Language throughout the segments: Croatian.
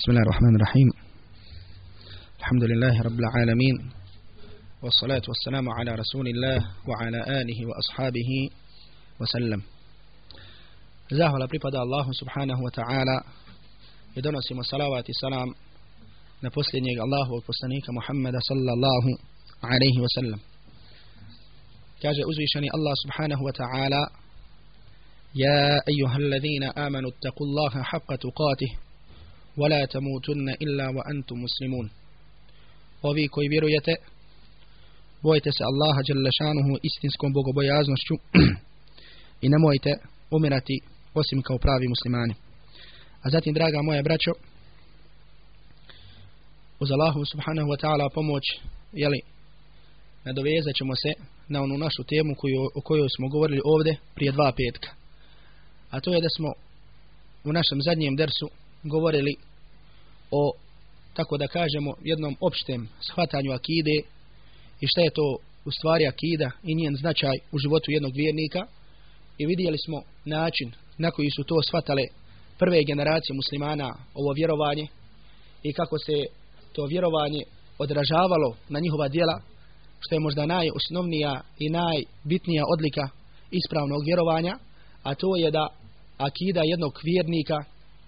بسم الله الرحمن الرحيم الحمد لله رب العالمين والصلاة والسلام على رسول الله وعلى آله وأصحابه وسلم زاه على الله سبحانه وتعالى يدون يدنس مصلاوات السلام نفسلني الله وفسنيك محمد صلى الله عليه وسلم كاجة أزوشني الله سبحانه وتعالى يا أيها الذين آمنوا اتقوا الله حق تقاته ولا تموتن إلا وأنتم مسلمون ovi koji vjerujete bojite se Allaha dželle šanuhu istinskom bogobojaznošću i nemojte umirati osim kao pravi muslimani. A zatim, draga moja braćo, uz Allahu subhanahu wa ta'ala pomoć, jeli, nadovezat ćemo se na onu našu temu koju, o kojoj smo govorili ovdje prije dva petka. A to je da smo u našem zadnjem dersu govorili o, tako da kažemo, jednom opštem shvatanju akide i šta je to u stvari akida i njen značaj u životu jednog vjernika. I vidjeli smo način na koji su to shvatale prve generacije muslimana ovo vjerovanje i kako se to vjerovanje odražavalo na njihova djela što je možda najosnovnija i najbitnija odlika ispravnog vjerovanja a to je da akida jednog vjernika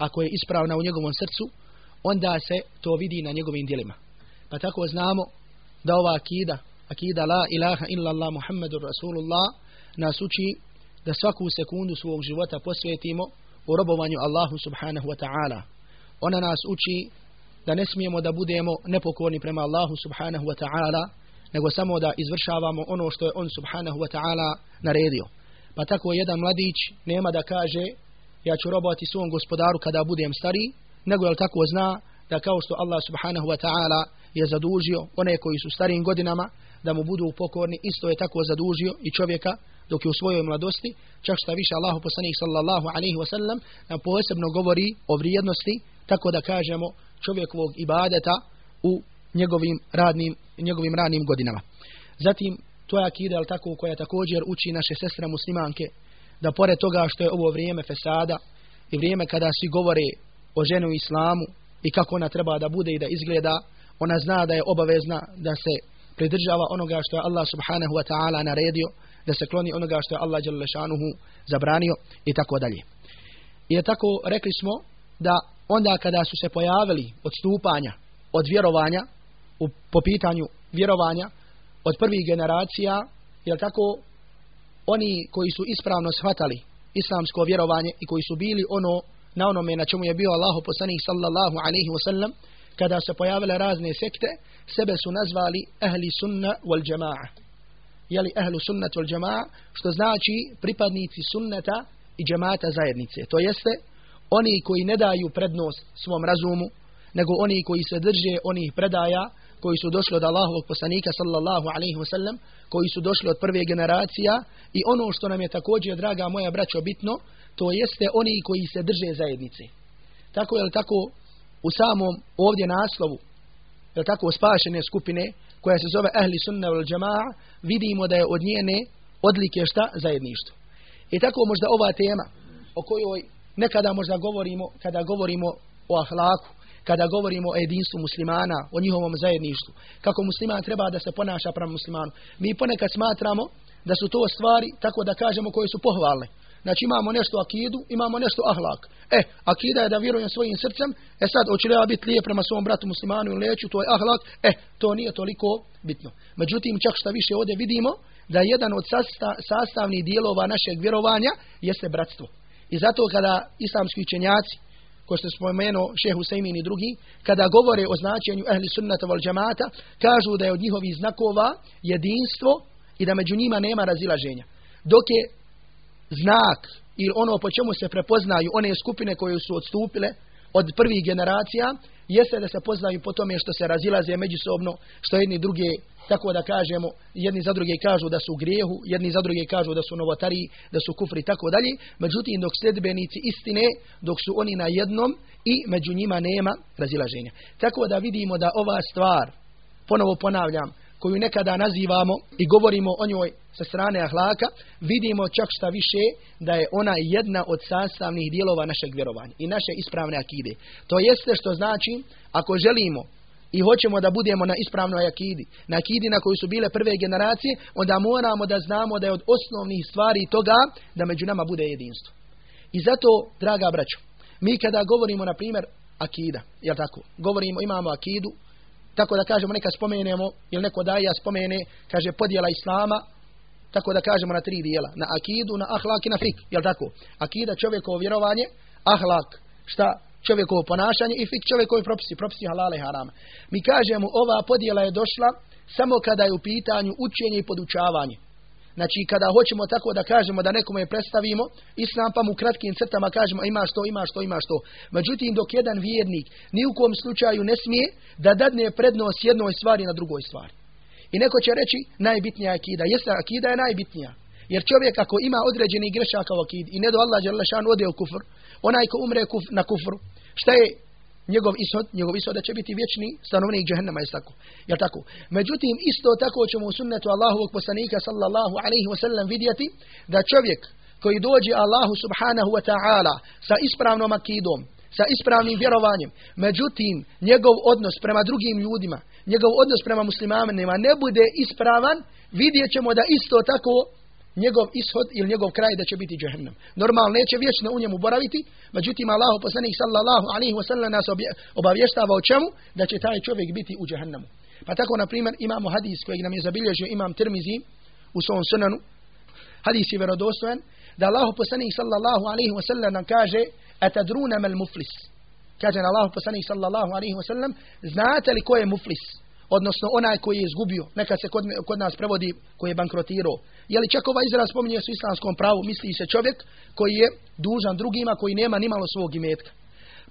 ako je ispravna u njegovom srcu onda se to vidi na njegovim djelima pa tako znamo da ova akida akida la ilaha illa Allah Muhammedur Rasulullah nas uči da svaku sekundu svog života posvetimo u robovanju Allahu subhanahu wa ta'ala. Ona nas uči da ne smijemo da budemo nepokorni prema Allahu subhanahu wa ta'ala, nego samo da izvršavamo ono što je on subhanahu wa ta'ala naredio. Pa tako jedan mladić nema da kaže ja ću robovati svom gospodaru kada budem stari, nego je tako zna da kao što Allah subhanahu wa ta'ala je zadužio one koji su starijim godinama da mu budu pokorni, isto je tako zadužio i čovjeka dok je u svojoj mladosti, čak šta više Allahu poslanik sallallahu alaihi wa sallam nam posebno govori o vrijednosti, tako da kažemo čovjekovog ibadeta u njegovim radnim, njegovim radnim godinama. Zatim, to je akida, ali tako, koja također uči naše sestre muslimanke, da pored toga što je ovo vrijeme fesada i vrijeme kada svi govore o ženu u islamu i kako ona treba da bude i da izgleda, ona zna da je obavezna da se pridržava onoga što je Allah subhanahu wa ta'ala naredio, da se kloni onoga što je Allah Đalešanuhu zabranio i tako dalje. I tako rekli smo da onda kada su se pojavili odstupanja od vjerovanja u, po pitanju vjerovanja od prvih generacija, je tako oni koji su ispravno shvatali islamsko vjerovanje i koji su bili ono na onome na čemu je bio Allahu poslanik sallallahu alaihi wa sallam, kada se pojavile razne sekte, sebe su nazvali ahli sunna wal jama'a jeli ahlu sunnat wal jama'a, što znači pripadnici sunnata i džemata zajednice. To jeste, oni koji ne daju prednost svom razumu, nego oni koji se drže onih predaja koji su došli od Allahovog poslanika sallallahu alaihi wa sallam, koji su došli od prve generacija i ono što nam je također, draga moja braćo, bitno, to jeste oni koji se drže zajednice. Tako je li tako u samom ovdje naslovu, je tako spašene skupine, koja se zove Ahli Sunna wal Jama'a, vidimo da je od njene odlike šta zajedništvo. I tako možda ova tema o kojoj nekada možda govorimo, kada govorimo o ahlaku, kada govorimo o jedinstvu muslimana, o njihovom zajedništvu, kako musliman treba da se ponaša prema muslimanu. Mi ponekad smatramo da su to stvari, tako da kažemo, koje su pohvalne. Znači imamo nešto akidu, imamo nešto ahlak. E, akida je da vjerujem svojim srcem, e sad, hoće li ja biti lijep prema svom bratu muslimanu ili neću, to je ahlak, e, to nije toliko bitno. Međutim, čak šta više ovdje vidimo, da jedan od sasta, sastavnih dijelova našeg vjerovanja jeste bratstvo. I zato kada islamski učenjaci, ko što spomenuo Husaymin i drugi, kada govore o značenju ehli sunnata wal džamata, kažu da je od njihovih znakova jedinstvo i da među njima nema razilaženja. Dok je znak ili ono po čemu se prepoznaju one skupine koje su odstupile od prvih generacija, jeste da se poznaju po tome što se razilaze međusobno, što jedni druge, tako da kažemo, jedni za druge kažu da su u grijehu, jedni za druge kažu da su novotari, da su kufri tako dalje. Međutim, dok sljedbenici istine, dok su oni na jednom i među njima nema razilaženja. Tako da vidimo da ova stvar, ponovo ponavljam, koju nekada nazivamo i govorimo o njoj sa strane ahlaka, vidimo čak šta više da je ona jedna od sastavnih dijelova našeg vjerovanja i naše ispravne akide. To jeste što znači, ako želimo i hoćemo da budemo na ispravnoj akidi, na akidi na koju su bile prve generacije, onda moramo da znamo da je od osnovnih stvari toga da među nama bude jedinstvo. I zato, draga braćo, mi kada govorimo, na primjer, akida, jel tako? Govorimo, imamo akidu, tako da kažemo, neka spomenemo, ili neko daja spomene, kaže, podjela islama, tako da kažemo na tri dijela, na akidu, na ahlak i na fik, jel tako? Akida čovjekovo vjerovanje, ahlak, šta? Čovjekovo ponašanje i fik čovjekovi propisi, propisi halale i harama. Mi kažemo, ova podjela je došla samo kada je u pitanju učenje i podučavanje. Znači, kada hoćemo tako da kažemo da nekome predstavimo, islam pa mu kratkim crtama kažemo imaš to, imaš to, imaš to. Međutim, dok jedan vjernik ni u kom slučaju ne smije da dadne prednost jednoj stvari na drugoj stvari. I neko će reći najbitnija akida. Jeste, akida je najbitnija. Jer čovjek ako ima određeni grešaka u akidi i ne do Allah Đalešan ode u kufr, onaj ko umre na kufru, šta je njegov ishod, njegov ishod da će biti vječni stanovnik džehennema, je tako. Jel tako? Međutim, isto tako ćemo u sunnetu Allahovog poslanika sallallahu alaihi wa sallam vidjeti da čovjek koji dođe Allahu subhanahu wa ta'ala sa ispravnom akidom, sa ispravnim vjerovanjem, međutim, njegov odnos prema drugim ljudima, njegov odnos prema muslimanima ne bude ispravan, vidjet ćemo da isto tako njegov ishod ili njegov kraj da će biti džehennem. Normalno neće vječno u njemu boraviti, međutim Allahu poslanik sallallahu alaihi wa sallam nas obavještava o čemu? Da će taj čovjek biti u džehennemu. Pa tako, na primjer, imamo hadis kojeg nam je zabilježio imam Tirmizi u svom sunanu. Hadis je vjerodostojan da Allahu poslanik sallallahu alaihi wa sallam nam kaže atadruna mel muflis. Kaže na Allahu poslanik sallallahu alaihi wa sallam znate li ko je muflis? odnosno onaj koji je izgubio, neka se kod, kod nas prevodi koji je bankrotirao. Je li čak ovaj izraz spominje u islamskom pravu, misli se čovjek koji je dužan drugima, koji nema ni malo svog imetka.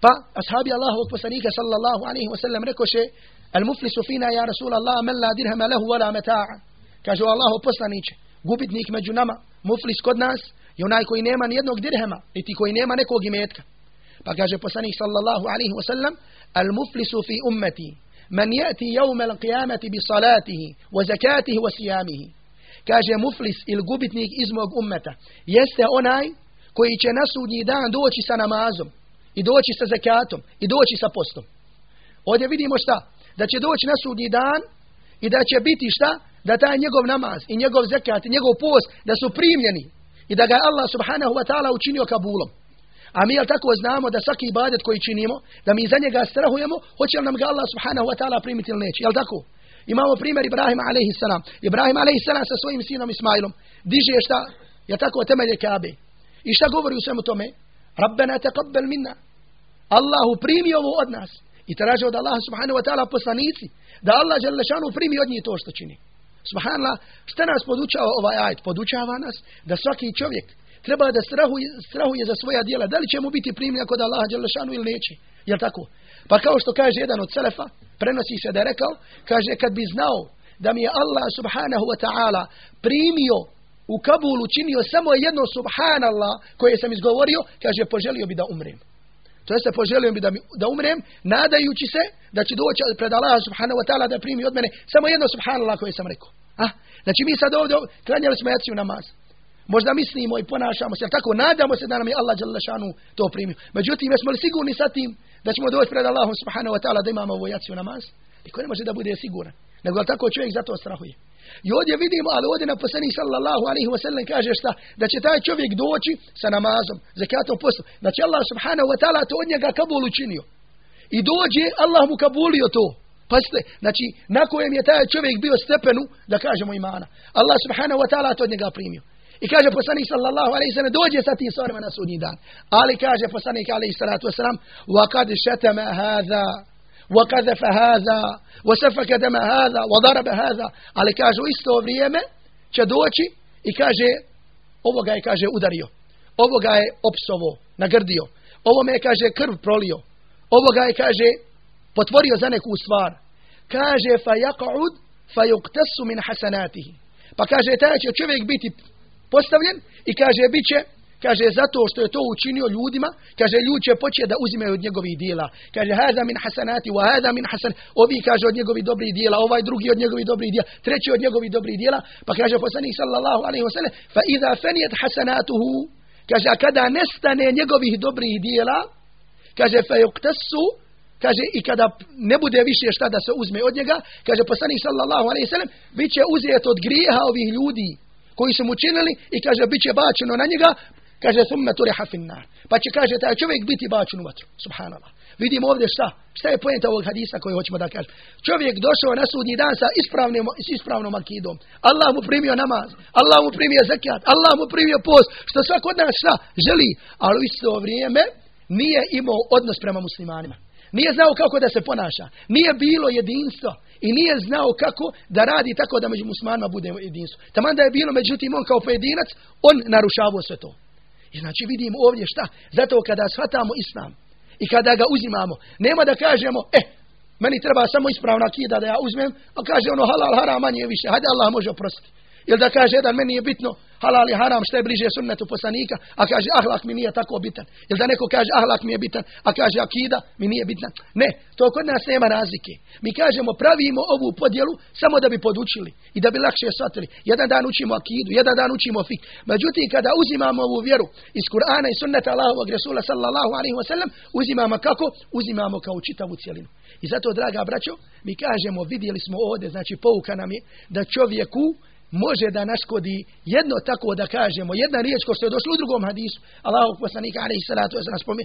Pa, ashabi Allahovog poslanika sallallahu alaihi wa sallam rekoše, al muflisu fina ja Rasul Allah, men la dirhama lehu wala meta'a. Kaže Allahov poslaniće, gubitnik među nama, muflis kod nas, je onaj koji nema ni jednog dirhema, niti koji nema nekog imetka. Pa kaže poslanik sallallahu alaihi wa sallam, al muflisu fi ummeti, men jeti jevme l'qiyameti bi salatihi, wa zakatihi, wa sijamihi. Kaže muflis ili gubitnik iz mog ummeta. Jeste onaj koji će na sudnji dan doći sa namazom, i doći sa zakatom, i doći sa postom. Ovdje vidimo šta? Da će doći na sudnji dan, i da će biti šta? Da taj njegov namaz, i njegov zakat, i njegov post, da su primljeni. I da ga je Allah subhanahu wa ta'ala učinio kabulom. A mi jel tako znamo da svaki ibadet koji činimo, da mi za njega strahujemo, hoće li nam ga Allah subhanahu wa ta'ala primiti ili neće. Jel tako? Imamo primjer Ibrahima alaihi. Ibrahim alaihi sa svojim sinom Ismailom diže šta? Jel tako temelje Kabe. I šta govori u svemu tome? Rabbena taqabbal minna. Allahu primi ovo od nas. I traže od Allaha subhanahu wa ta'ala poslanici. Da Allah šanu primi od njih to što čini. Subhanallah, šta nas podučava ovaj ajd? Podučava nas da svaki čovjek treba da strahuje, strahuje za svoja djela. Da li će mu biti primljen kod Allaha Đelešanu ili neće? Jel tako? Pa kao što kaže jedan od selefa, prenosi se da je rekao, kaže kad bi znao da mi je Allah subhanahu wa ta'ala primio u Kabulu činio samo jedno subhanallah koje sam izgovorio, kaže poželio bi da umrem. To jeste poželio bi da, mi, da umrem, nadajući se da će doći pred Allah subhanahu wa ta'ala da primi od mene samo jedno subhanallah koje sam rekao. A? Znači mi sad ovdje klanjali smo jaciju namaz. Možda mislimo i ponašamo se, tako nadamo se da nam je Allah šanu to primio. Međutim, jesmo li sigurni sa tim da ćemo doći pred Allahom subhanahu wa ta'ala da imamo ovu jaciju namaz? Niko ne može da bude siguran. Nego tako čovjek zato strahuje. I ovdje vidimo, ali ovdje na sallallahu alaihi wa sallam kaže šta? Da će taj čovjek doći sa namazom, zakatom. Da će Allah subhanahu wa ta'ala to od njega kabul učinio. I dođe, Allah mu kabulio to. Pazite, znači, na kojem je taj čovjek bio stepenu, da kažemo imana. Allah subhanahu wa ta'ala to od njega primio. I kaže poslanik sallallahu alejhi ve dođe sa tim stvarima na sudnji dan. Ali kaže poslanik alejhi salatu vesselam: "Wa qad shatama hadha wa safaka dama hadha wa daraba hadha." Ali kaže u isto i kaže ovoga je kaže udario. Ovoga je opsovo, nagrdio. Ovo me je kaže krv prolio. Ovoga je kaže potvorio za neku stvar. Kaže fa yaqud fa yuqtasu min hasanatihi. Pa kaže taj čovjek biti postavljen i kaže bit Kaže, zato što je to učinio ljudima, kaže, ljudi će početi da uzimaju od njegovih dijela. Kaže, hada min hasanati, wa hada min hasan, ovi kaže od njegovih dobrih dijela, ovaj drugi od njegovih dobrih dijela, treći od njegovih dobrih dijela, pa kaže poslanik sallallahu alaihi wasallam, fa iza fanijet hasanatuhu, kaže, a kada nestane njegovih dobrih dijela, kaže, fa yuktasu, kaže, i kada ne bude više šta da se uzme od njega, kaže poslanik sallallahu alaihi wasallam, bit će uzet od grijeha ovih ljudi, koji su mu činili. I kaže bit će bačeno na njega Kaže, thumme turiha finna. Pa će, kaže, taj čovjek biti bačen u vatru. Subhanallah. Vidimo ovdje šta? Šta je pojenta ovog hadisa koji hoćemo da kažem? Čovjek došao na sudnji dan sa ispravnim, s ispravnom akidom. Allah mu primio namaz. Allah mu primio zakat. Allah mu primio post. Što svak od nas šta želi. Ali u isto vrijeme nije imao odnos prema muslimanima. Nije znao kako da se ponaša. Nije bilo jedinstvo. I nije znao kako da radi tako da među muslimanima bude jedinstvo. Taman da je bilo, međutim, on kao pojedinac, on narušavao sve to. I znači vidimo ovdje šta? Zato kada shvatamo islam i kada ga uzimamo, nema da kažemo, eh, meni treba samo ispravna kida da ja uzmem, a kaže ono halal haram manje više, hajde Allah može oprostiti. Ili da kaže jedan, meni je bitno halal i haram što je bliže sunnetu poslanika, a kaže ahlak mi nije tako bitan. Ili da neko kaže ahlak mi je bitan, a kaže akida mi nije bitna. Ne, to kod nas nema razlike. Mi kažemo pravimo ovu podjelu samo da bi podučili i da bi lakše shvatili. Jedan dan učimo akidu, jedan dan učimo fik. Međutim, kada uzimamo ovu vjeru iz Kur'ana i sunneta Allahovog Resula sallallahu alaihi wa sallam, uzimamo kako? Uzimamo kao čitavu cijelinu. I zato, draga braćo, mi kažemo, vidjeli smo ovdje, znači pouka nam je da čovjeku može da naškodi jedno tako da kažemo, jedna riječ koja je došla u drugom hadisu, Allahog poslanika alaihi salatu sallam spomi,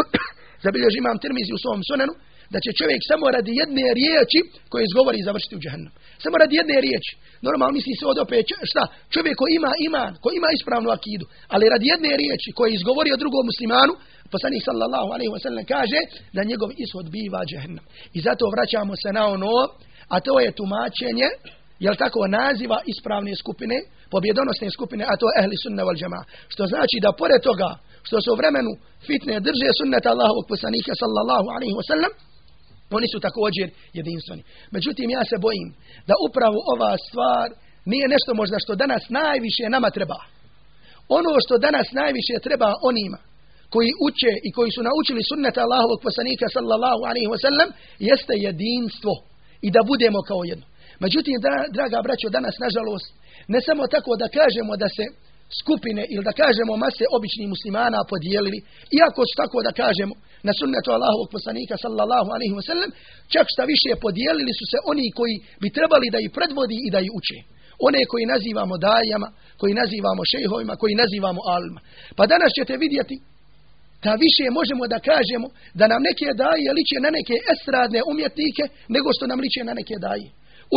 zabilježi imam termizi u svom sunanu, da će čovjek samo radi jedne riječi koje izgovori završiti u džahannam. Samo radi jedne riječi. Normalno misli se od opet, šta? Čovjek koji ima iman, koji ima ispravnu akidu, ali radi jedne riječi koje izgovori o drugom muslimanu, poslanik sallallahu alaihi wa sallam kaže da njegov ishod biva džahannam. I zato vraćamo se na ono, a to je tumačenje jel tako, naziva ispravne skupine, pobjedonosne skupine, a to je ehli sunna wal džema. Što znači da pored toga, što su u vremenu fitne drže sunneta Allahovog poslanika sallallahu alaihi wa sallam, oni su također jedinstveni. Međutim, ja se bojim da upravo ova stvar nije nešto možda što danas najviše nama treba. Ono što danas najviše treba onima koji uče i koji su naučili sunneta Allahovog poslanika sallallahu alaihi wa sallam, jeste jedinstvo i da budemo kao jedno. Međutim, draga braćo, danas, nažalost, ne samo tako da kažemo da se skupine ili da kažemo mase običnih muslimana podijelili, iako su tako da kažemo na sunnetu Allahovog poslanika sallallahu alaihi wa sallam, čak šta više podijelili su se oni koji bi trebali da ih predvodi i da ih uče. One koji nazivamo dajama, koji nazivamo šejhovima, koji nazivamo alma. Pa danas ćete vidjeti da više možemo da kažemo da nam neke daje liče na neke estradne umjetnike nego što nam liče na neke daje.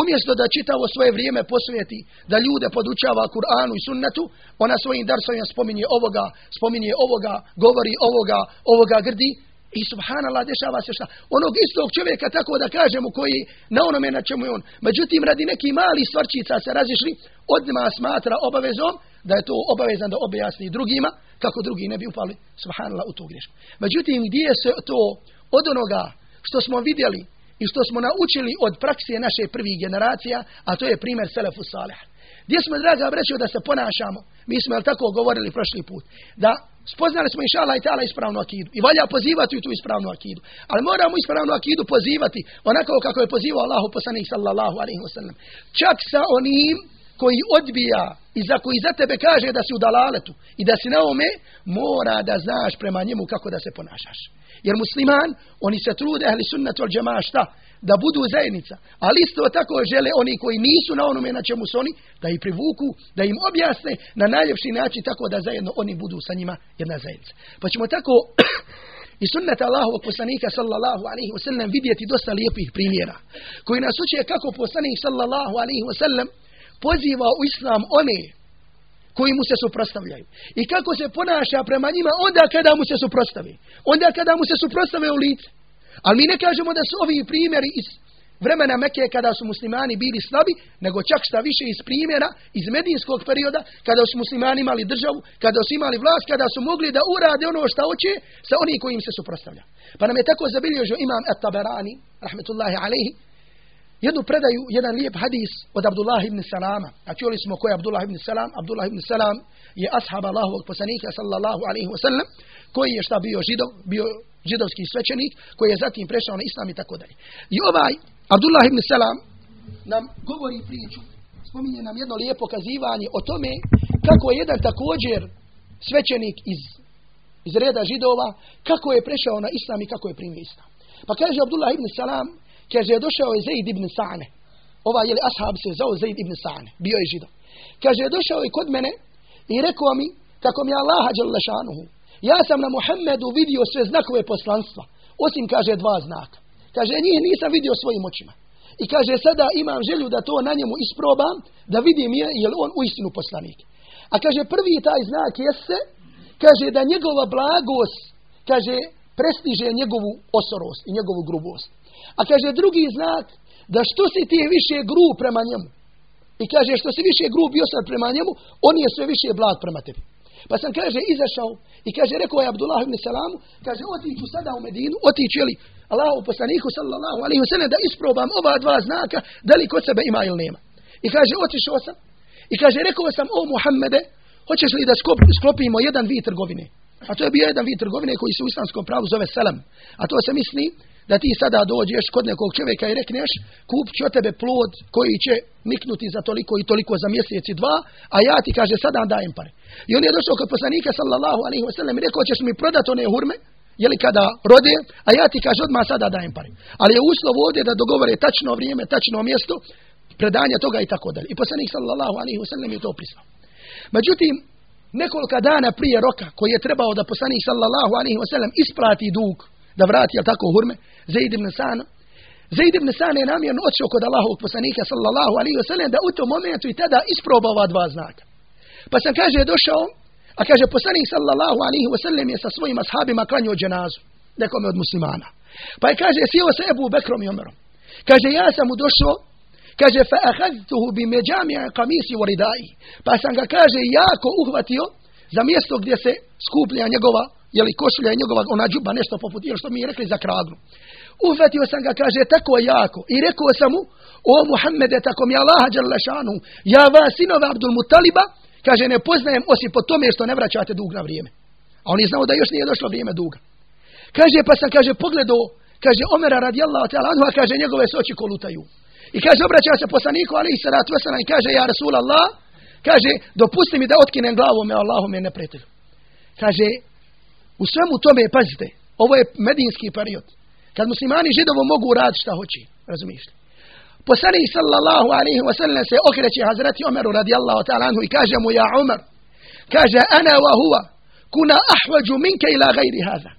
Umjesto da čitavo svoje vrijeme posvijeti, da ljude podučava Kur'anu i sunnetu, ona svojim darsovima spominje ovoga, spominje ovoga, govori ovoga, ovoga grdi, i subhanallah dešava se šta? Onog istog čovjeka tako da kažemo koji na onome na čemu je on. Međutim, radi neki mali stvarčica se razišli, odma smatra obavezom da je to obavezan da objasni drugima, kako drugi ne bi upali, subhanallah, u tu grešku. Međutim, gdje se to od onoga što smo vidjeli i što smo naučili od prakse naše prvih generacija, a to je primjer Selefu Saleh. Gdje smo, draga breću, da se ponašamo? Mi smo, jel tako, govorili prošli put. Da spoznali smo inša Allah i ta'ala ispravnu akidu. I valja pozivati u tu ispravnu akidu. Ali moramo ispravnu akidu pozivati onako kako je pozivao Allahu poslanik sallallahu alaihi wa sallam. Čak sa onim koji odbija i za koji za tebe kaže da si u dalaletu i da si na ome, mora da znaš prema njemu kako da se ponašaš. Jer musliman, oni se trude, ahli sunnet al džema, šta? Da budu zajednica. Ali isto tako žele oni koji nisu na onome na čemu su oni, da ih privuku, da im objasne na najljepši način tako da zajedno oni budu sa njima jedna zajednica. Pa ćemo tako i sunnet Allahovog poslanika sallallahu alaihi wa sallam vidjeti dosta lijepih primjera koji nas uče kako poslanik sallallahu alaihi wa sallam poziva u islam one koji mu se suprostavljaju. I kako se ponaša prema njima onda kada mu se suprostavi. Onda kada mu se suprostave u lice. Ali mi ne kažemo da su ovi primjeri iz vremena Mekke kada su muslimani bili slabi, nego čak šta više iz primjera iz medinskog perioda, kada su muslimani imali državu, kada su imali vlast, kada su mogli da urade ono što hoće sa onim kojim se suprostavlja. Pa nam je tako zabilježio imam At-Taberani, rahmetullahi alaihi, jednu predaju, jedan lijep hadis od Abdullah ibn Salama. A čuli smo ko je Abdullah ibn Salam. Abdullah ibn Salam je ashab Allahovog poslanika sallallahu alaihi wa sallam, koji je šta bio židov, bio židovski svećenik, koji je zatim prešao na islam i tako dalje. I ovaj Abdullah ibn Salam nam govori priču, spominje nam jedno lijepo kazivanje o tome kako je jedan također svećenik iz, iz reda židova, kako je prešao na islam i kako je primio islam. Pa kaže Abdullah ibn Salam, kaže došao je Zaid ibn Sa'ne. Ova je li ashab se zao Zaid ibn Sa'ne, bio je židov. Kaže došao je kod mene i rekao mi kako mi Allaha šanuhu. Ja sam na Muhammedu vidio sve znakove poslanstva, osim kaže dva znaka. Kaže njih nisam vidio svojim očima. I kaže sada imam želju da to na njemu isprobam, da vidim je, je li on uistinu poslanik. A kaže prvi taj znak jeste, kaže da njegova blagost, kaže prestiže njegovu osorost i njegovu grubost. A kaže drugi znak, da što si ti više gru prema njemu. I kaže što si više grub bio sad prema njemu, on je sve više blag prema tebi. Pa sam kaže izašao i kaže rekao je Abdullah ibn Salamu, kaže otiću sada u Medinu, otiću li Allahu poslaniku sallallahu alaihi wa sallam da isprobam ova dva znaka da li kod sebe ima ili nema. I kaže otišao sam i kaže rekao sam o Muhammede, hoćeš li da sklopimo jedan vid trgovine? A to je bio jedan vid trgovine koji se u islamskom pravu zove selam. A to se misli da ti sada dođeš kod nekog čovjeka i rekneš kup ću tebe plod koji će niknuti za toliko i toliko za mjesec i dva, a ja ti kaže sada dajem pare. I on je došao kod poslanika sallallahu alaihi wasallam i rekao ćeš mi prodati one hurme, li kada rode, a ja ti kaže odmah sada dajem pare. Ali je uslov ovdje da dogovore tačno vrijeme, tačno mjesto, predanja toga i tako dalje. I poslanik sallallahu alaihi wasallam je to prislao. Međutim, nekoliko dana prije roka koji je trebao da poslanik sallallahu alaihi wasallam isplati dug, da vrati, jel tako, hurme, Zaid ibn Sana. Zaid ibn Sana je namjerno odšao kod Allahovog poslanika sallallahu alaihi wasallam da u tom momentu i tada isproba ova dva znaka. Pa sam kaže je došao, a kaže poslanik sallallahu alaihi wasallam je sa svojim ashabima klanio dženazu, nekome od muslimana. Pa je kaže sjeo sa Ebu Bekrom i Omerom. Kaže ja sam mu došao, kaže fa ahadtuhu bi međamija kamisi waridai. Pa sam ga kaže jako uhvatio za mjesto gdje se skuplja njegova je li košulja njegova ona džuba nešto poput, jel što mi je rekli za kragnu. Uhvatio sam ga, kaže, tako jako. I rekao sam mu, o Muhammede, tako mi Allaha šanu, ja vas, sinove Abdul Mutaliba, kaže, ne poznajem osim po tome što ne vraćate dug na vrijeme. A on je znao da još nije došlo vrijeme duga. Kaže, pa sam, kaže, pogledao, kaže, Omera radijallahu ta'ala anhu, kaže, njegove se oči kolutaju. I kaže, obraća se poslaniku, ali i salatu i kaže, ja Rasul Allah, kaže, dopusti mi da otkinem glavu me Allahu me neprijatelju. Kaže, u svemu tome, pazite, ovo je medinski period. Kad muslimani židovo mogu raditi šta hoće, razumiješ li? Poslanik sallallahu alaihi wa sallam se okreće Hazreti Omeru radijallahu ta'ala anhu i kaže mu, ja Umar, kaže, ana wa huwa, kuna ahvađu minke ila gajri haza.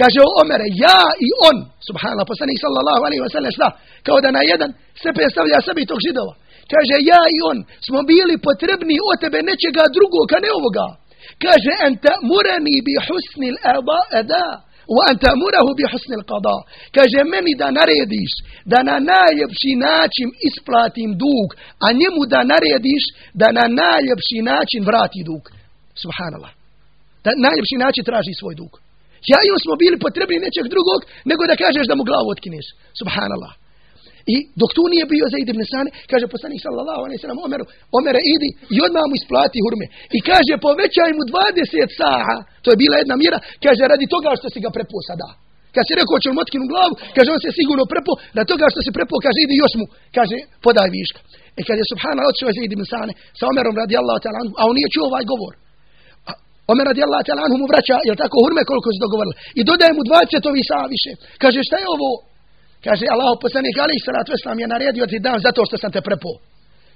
Kaže o Omere, ja i on, subhanallah, sallallahu alaihi wa sallam, šta? Kao da na jedan se predstavlja sebi tog židova. Kaže, ja i on smo bili potrebni od tebe nečega drugoga, ne ovoga. Kaže, en ta'murani bi husni l'ada, ta'murahu bi husni l'qada. Kaže, meni da narediš, da na najljepši način isplatim dug, a njemu da narediš, da na najljepši način vrati dug. Subhanallah. Da najljepši način traži svoj dug. Ja i smo bili potrebni nečeg drugog, nego da kažeš da mu glavu otkineš. Subhanallah. I dok tu nije bio za ibn Sane, kaže poslanik sallallahu alejhi ve Omeru, Omere idi i odmah mu isplati hurme. I kaže povećaj mu 20 saha. To je bila jedna mjera, kaže radi toga što si ga prepo sada. Kad se rekao će mu otkinu glavu, kaže on se sigurno prepo, radi toga što se prepo, kaže idi još mu, kaže podaj viška. E kad je subhana odšao za ibn Sane sa Omerom radijallahu ta'ala anhu, a on nije čuo ovaj govor. Omer radijallahu ta'ala anhu mu vraća, jel tako, hurme koliko se dogovorili. I dodaje mu 20 ovih saha više. Kaže šta je ovo? Kaže, Allah poslanik Ali salatu vesselam je naredio ti dan zato što sam te prepo.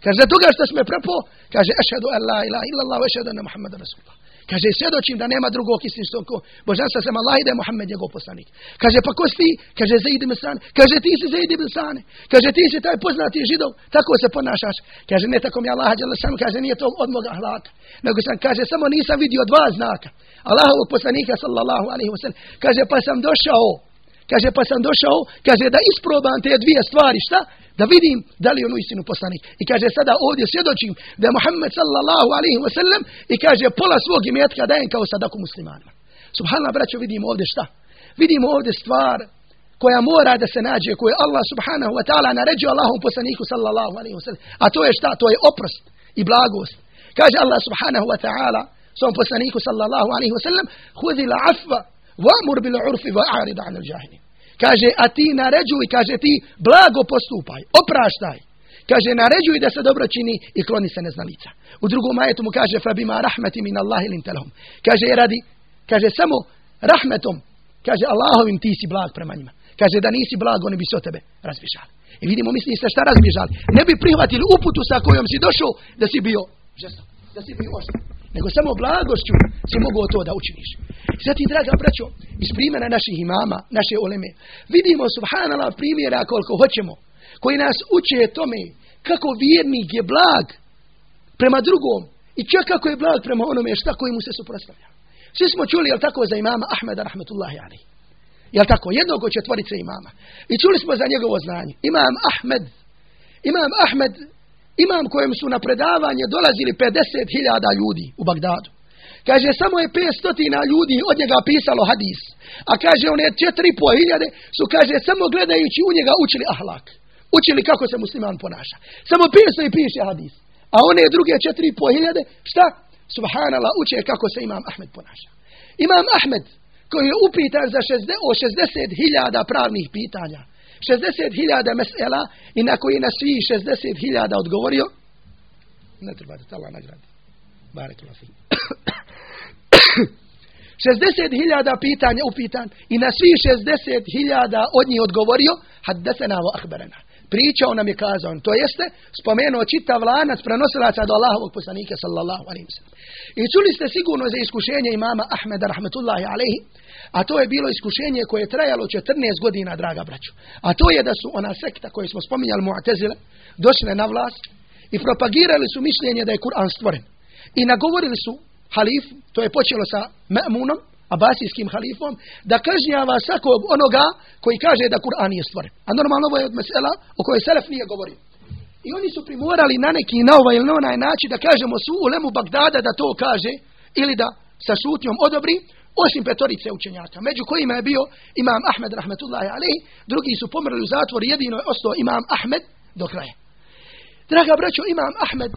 Kaže, za toga što sam me prepo, kaže, ašhadu an la ilaha illallah, ašhadu anna Muhammad Rasulullah. Kaže, svjedočim da nema drugog istinskog božanstva sem Allah i da je Muhammed njegov poslanik. Kaže, pa ko si ti? Kaže, Zaid ibn Sane. Kaže, ti si Zaid ibn Sane. Kaže, ti si taj poznati židov. Tako se ponašaš. Kaže, ne tako mi Allah sam, kaže, nije to od moga hlaka. Nego sam, kaže, samo nisam vidio dva znaka. Allahovog poslanika, sallallahu alaihi wa sallam. Kaže, pa sam došao Kaže, pa sam došao, kaže, da isprobam te dvije stvari, šta? Da vidim da li on istinu poslanik. I kaže, sada ovdje svjedočim da je Muhammed sallallahu alaihi wa sallam i kaže, pola svog imetka dajem kao sadaku muslimanima. Subhanallah, braćo, vidimo ovdje šta? Vidimo ovdje stvar koja mora da se nađe, koju Allah subhanahu wa ta'ala naređuje Allahom poslaniku sallallahu alaihi wa sallam. A to je šta? To je oprost i blagost. Kaže Allah subhanahu wa ta'ala svom poslaniku sallallahu alaihi wa sallam hudi la afva va'mur bil urfi va'arida anil jahilin. Kaže, a ti naređuj, kaže ti blago postupaj, opraštaj. Kaže, naređuj da se dobro čini i kloni se neznalica. U drugom ajetu mu kaže, fa bima rahmeti min Allahi lintelahum. Kaže, radi, kaže, samo rahmetom, kaže, Allahovim ti si blag prema njima. Kaže, da nisi blag, oni bi se o tebe razbježali. I vidimo, misli se šta razbježali. Ne bi prihvatili uputu sa kojom si došao da si bio žestok, da si bio oštar. Nego samo blagošću si mogao to da učiniš. I zatim, draga braćo, iz primjera naših imama, naše oleme, vidimo, subhanallah, primjera koliko hoćemo, koji nas uče tome kako vjernik je blag prema drugom i čak kako je blag prema onome šta koji mu se suprotstavlja. Svi smo čuli, jel tako, za imama Ahmeda, rahmetullahi ali. Jel tako, jednog od četvorice imama. I čuli smo za njegovo znanje. Imam Ahmed, imam Ahmed, imam kojem su na predavanje dolazili 50.000 ljudi u Bagdadu. Kaže, samo je 500 ljudi od njega pisalo hadis. A kaže, one 4.500 su, kaže, samo gledajući u njega učili ahlak. Učili kako se musliman ponaša. Samo 500 i piše hadis. A one druge 4.500, šta? Subhanallah, uče kako se imam Ahmed ponaša. Imam Ahmed, koji je upitan za 60, o 60.000 pravnih pitanja. 60.000 mesela i na koji na svi 60.000 odgovorio, ne treba da tala nagradi. Barek 60.000 pitanja upitan i na svi 60.000 od njih odgovorio haddesena wa ahberena. Pričao nam je kazao, to jeste spomenuo čitav lanac prenosilaca do Allahovog poslanika sallallahu alaihi wa I čuli ste sigurno za iskušenje imama Ahmeda rahmetullahi alaihi, a to je bilo iskušenje koje je trajalo 14 godina, draga braću. A to je da su ona sekta koju smo spominjali Mu'tezile, došle na vlast i propagirali su mišljenje da je Kur'an stvoren. I nagovorili su halif, to je počelo sa Ma'munom, abasijskim halifom, da kažnjava svakog onoga koji kaže da Kur'an je stvoren. A normalno ovo je od mesela o kojoj Selef nije govorio. I oni su primorali na neki na ovaj ili na onaj način da kažemo su u lemu Bagdada da to kaže ili da sa šutnjom odobri, osim petorice učenjaka, među kojima je bio imam Ahmed rahmetullahi alaihi, drugi su pomrli u zatvor, jedino je ostao imam Ahmed do kraja. Draga braćo, imam Ahmed,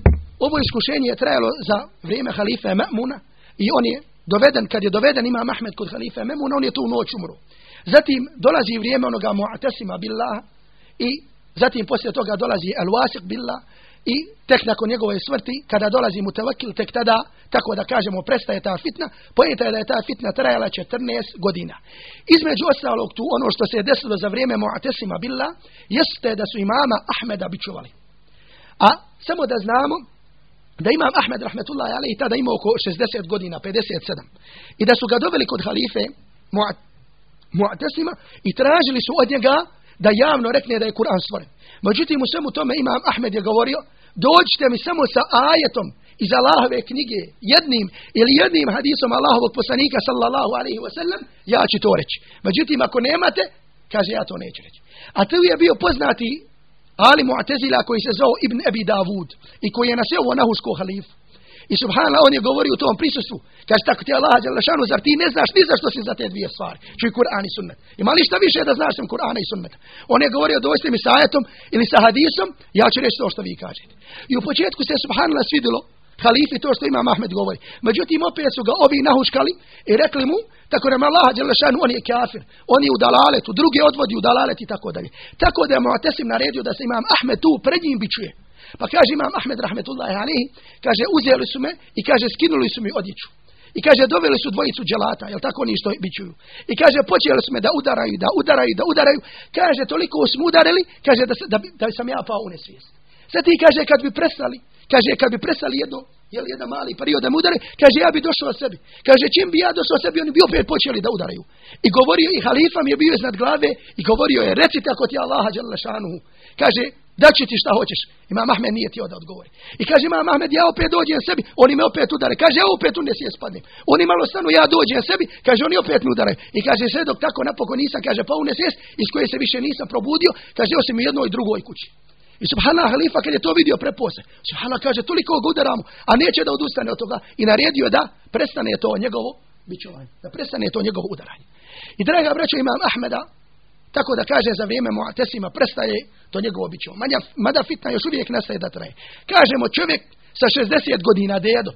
ovo iskušenje je trajalo za vrijeme halife Ma'muna i on je doveden, kad je doveden imam Ahmed kod halife Ma'muna, on je tu noć umro. Zatim dolazi vrijeme onoga Mu'tasima billah i zatim poslije toga dolazi Al-Wasiq billah i tek nakon njegove smrti, kada dolazi mu tevakil, tek tada, tako da kažemo, prestaje ta fitna, pojete je da je ta fitna trajala 14 godina. Između ostalog tu, ono što se je desilo za vrijeme Mu'atesima Billa, jeste da su imama Ahmeda bičuvali. A samo da znamo, da imam Ahmed rahmetullahi alaihi tada imao oko 60 godina, 57. I da su ga doveli kod halife Mu'atesima i tražili su od njega da javno rekne da je Kur'an stvoren. Međutim, u svemu tome imam Ahmed je govorio, dođite mi samo sa ajetom iz Allahove knjige, jednim ili jednim hadisom Allahovog poslanika sallallahu alaihi wasallam, ja ću to reći. Međutim, ako nemate, kaže ja to neću reći. A tu je bio poznati Ali Mu'tezila koji se zove Ibn Abi Davud i koji je naseo na Husko halifu. I subhanallah, on je govorio u tom prisustvu. Kaže, tako ti Allah, šanu, zar ti ne znaš ni zašto si za te dvije stvari. Čuj Kur'an i sunnet. Ima li šta više da znaš sam Kur'ana i sunneta? On je govorio, dojste mi sa ajetom ili sa hadisom, ja ću reći to što vi kažete. I u početku se subhanallah svidilo halifi to što ima Mahmed govori. Međutim, opet su ga ovi nahuškali i rekli mu, tako nam Allah, šanu, on je kafir, on je u dalaletu, drugi odvodi u dalalet i tako dalje. Tako da je Mu'tasim naredio da se imam Ahmed tu pred njim bičuje. Pa kaže imam Ahmed rahmetullahi alihi, kaže uzeli su me i kaže skinuli su mi odjeću. I kaže doveli su dvojicu dželata, jel tako oni što bićuju. I kaže počeli su me da udaraju, da udaraju, da udaraju. Kaže toliko smo udarili, kaže da, da, da sam ja pao u nesvijest. Sad ti kaže kad bi prestali, kaže kad bi prestali jedno, jel jedan mali period da mu udare, kaže ja bi došao sebi. Kaže čim bi ja došao sebi, oni bi opet počeli da udaraju. I govorio i halifam je bio iznad glave i govorio je recite ako ti Allaha dželle Kaže da će ti šta hoćeš. Imam Ahmed nije ti da odgovori. I kaže Imam Ahmed, ja opet dođem sebi, oni me opet udare. Kaže, ja opet u nesvijest spadnem. Oni malo stanu, ja dođem sebi, kaže, oni opet me udaraju. I kaže, sve dok tako napokon nisam, kaže, pa u iz koje se više nisam probudio, kaže, osim u jednoj drugoj kući. I subhanallah halifa kad je to vidio prepose. Subhanallah kaže toliko ga udaramo, a neće da odustane od toga i naredio da prestane to njegovo bićovanje. Da prestane to njegovo udaranje. I draga braćo imam Ahmeda, tako da kaže za vrijeme Mu'tesima prestaje to njegovo bićo. Mada, fitna još uvijek nastaje da traje. Kažemo čovjek sa 60 godina dedo.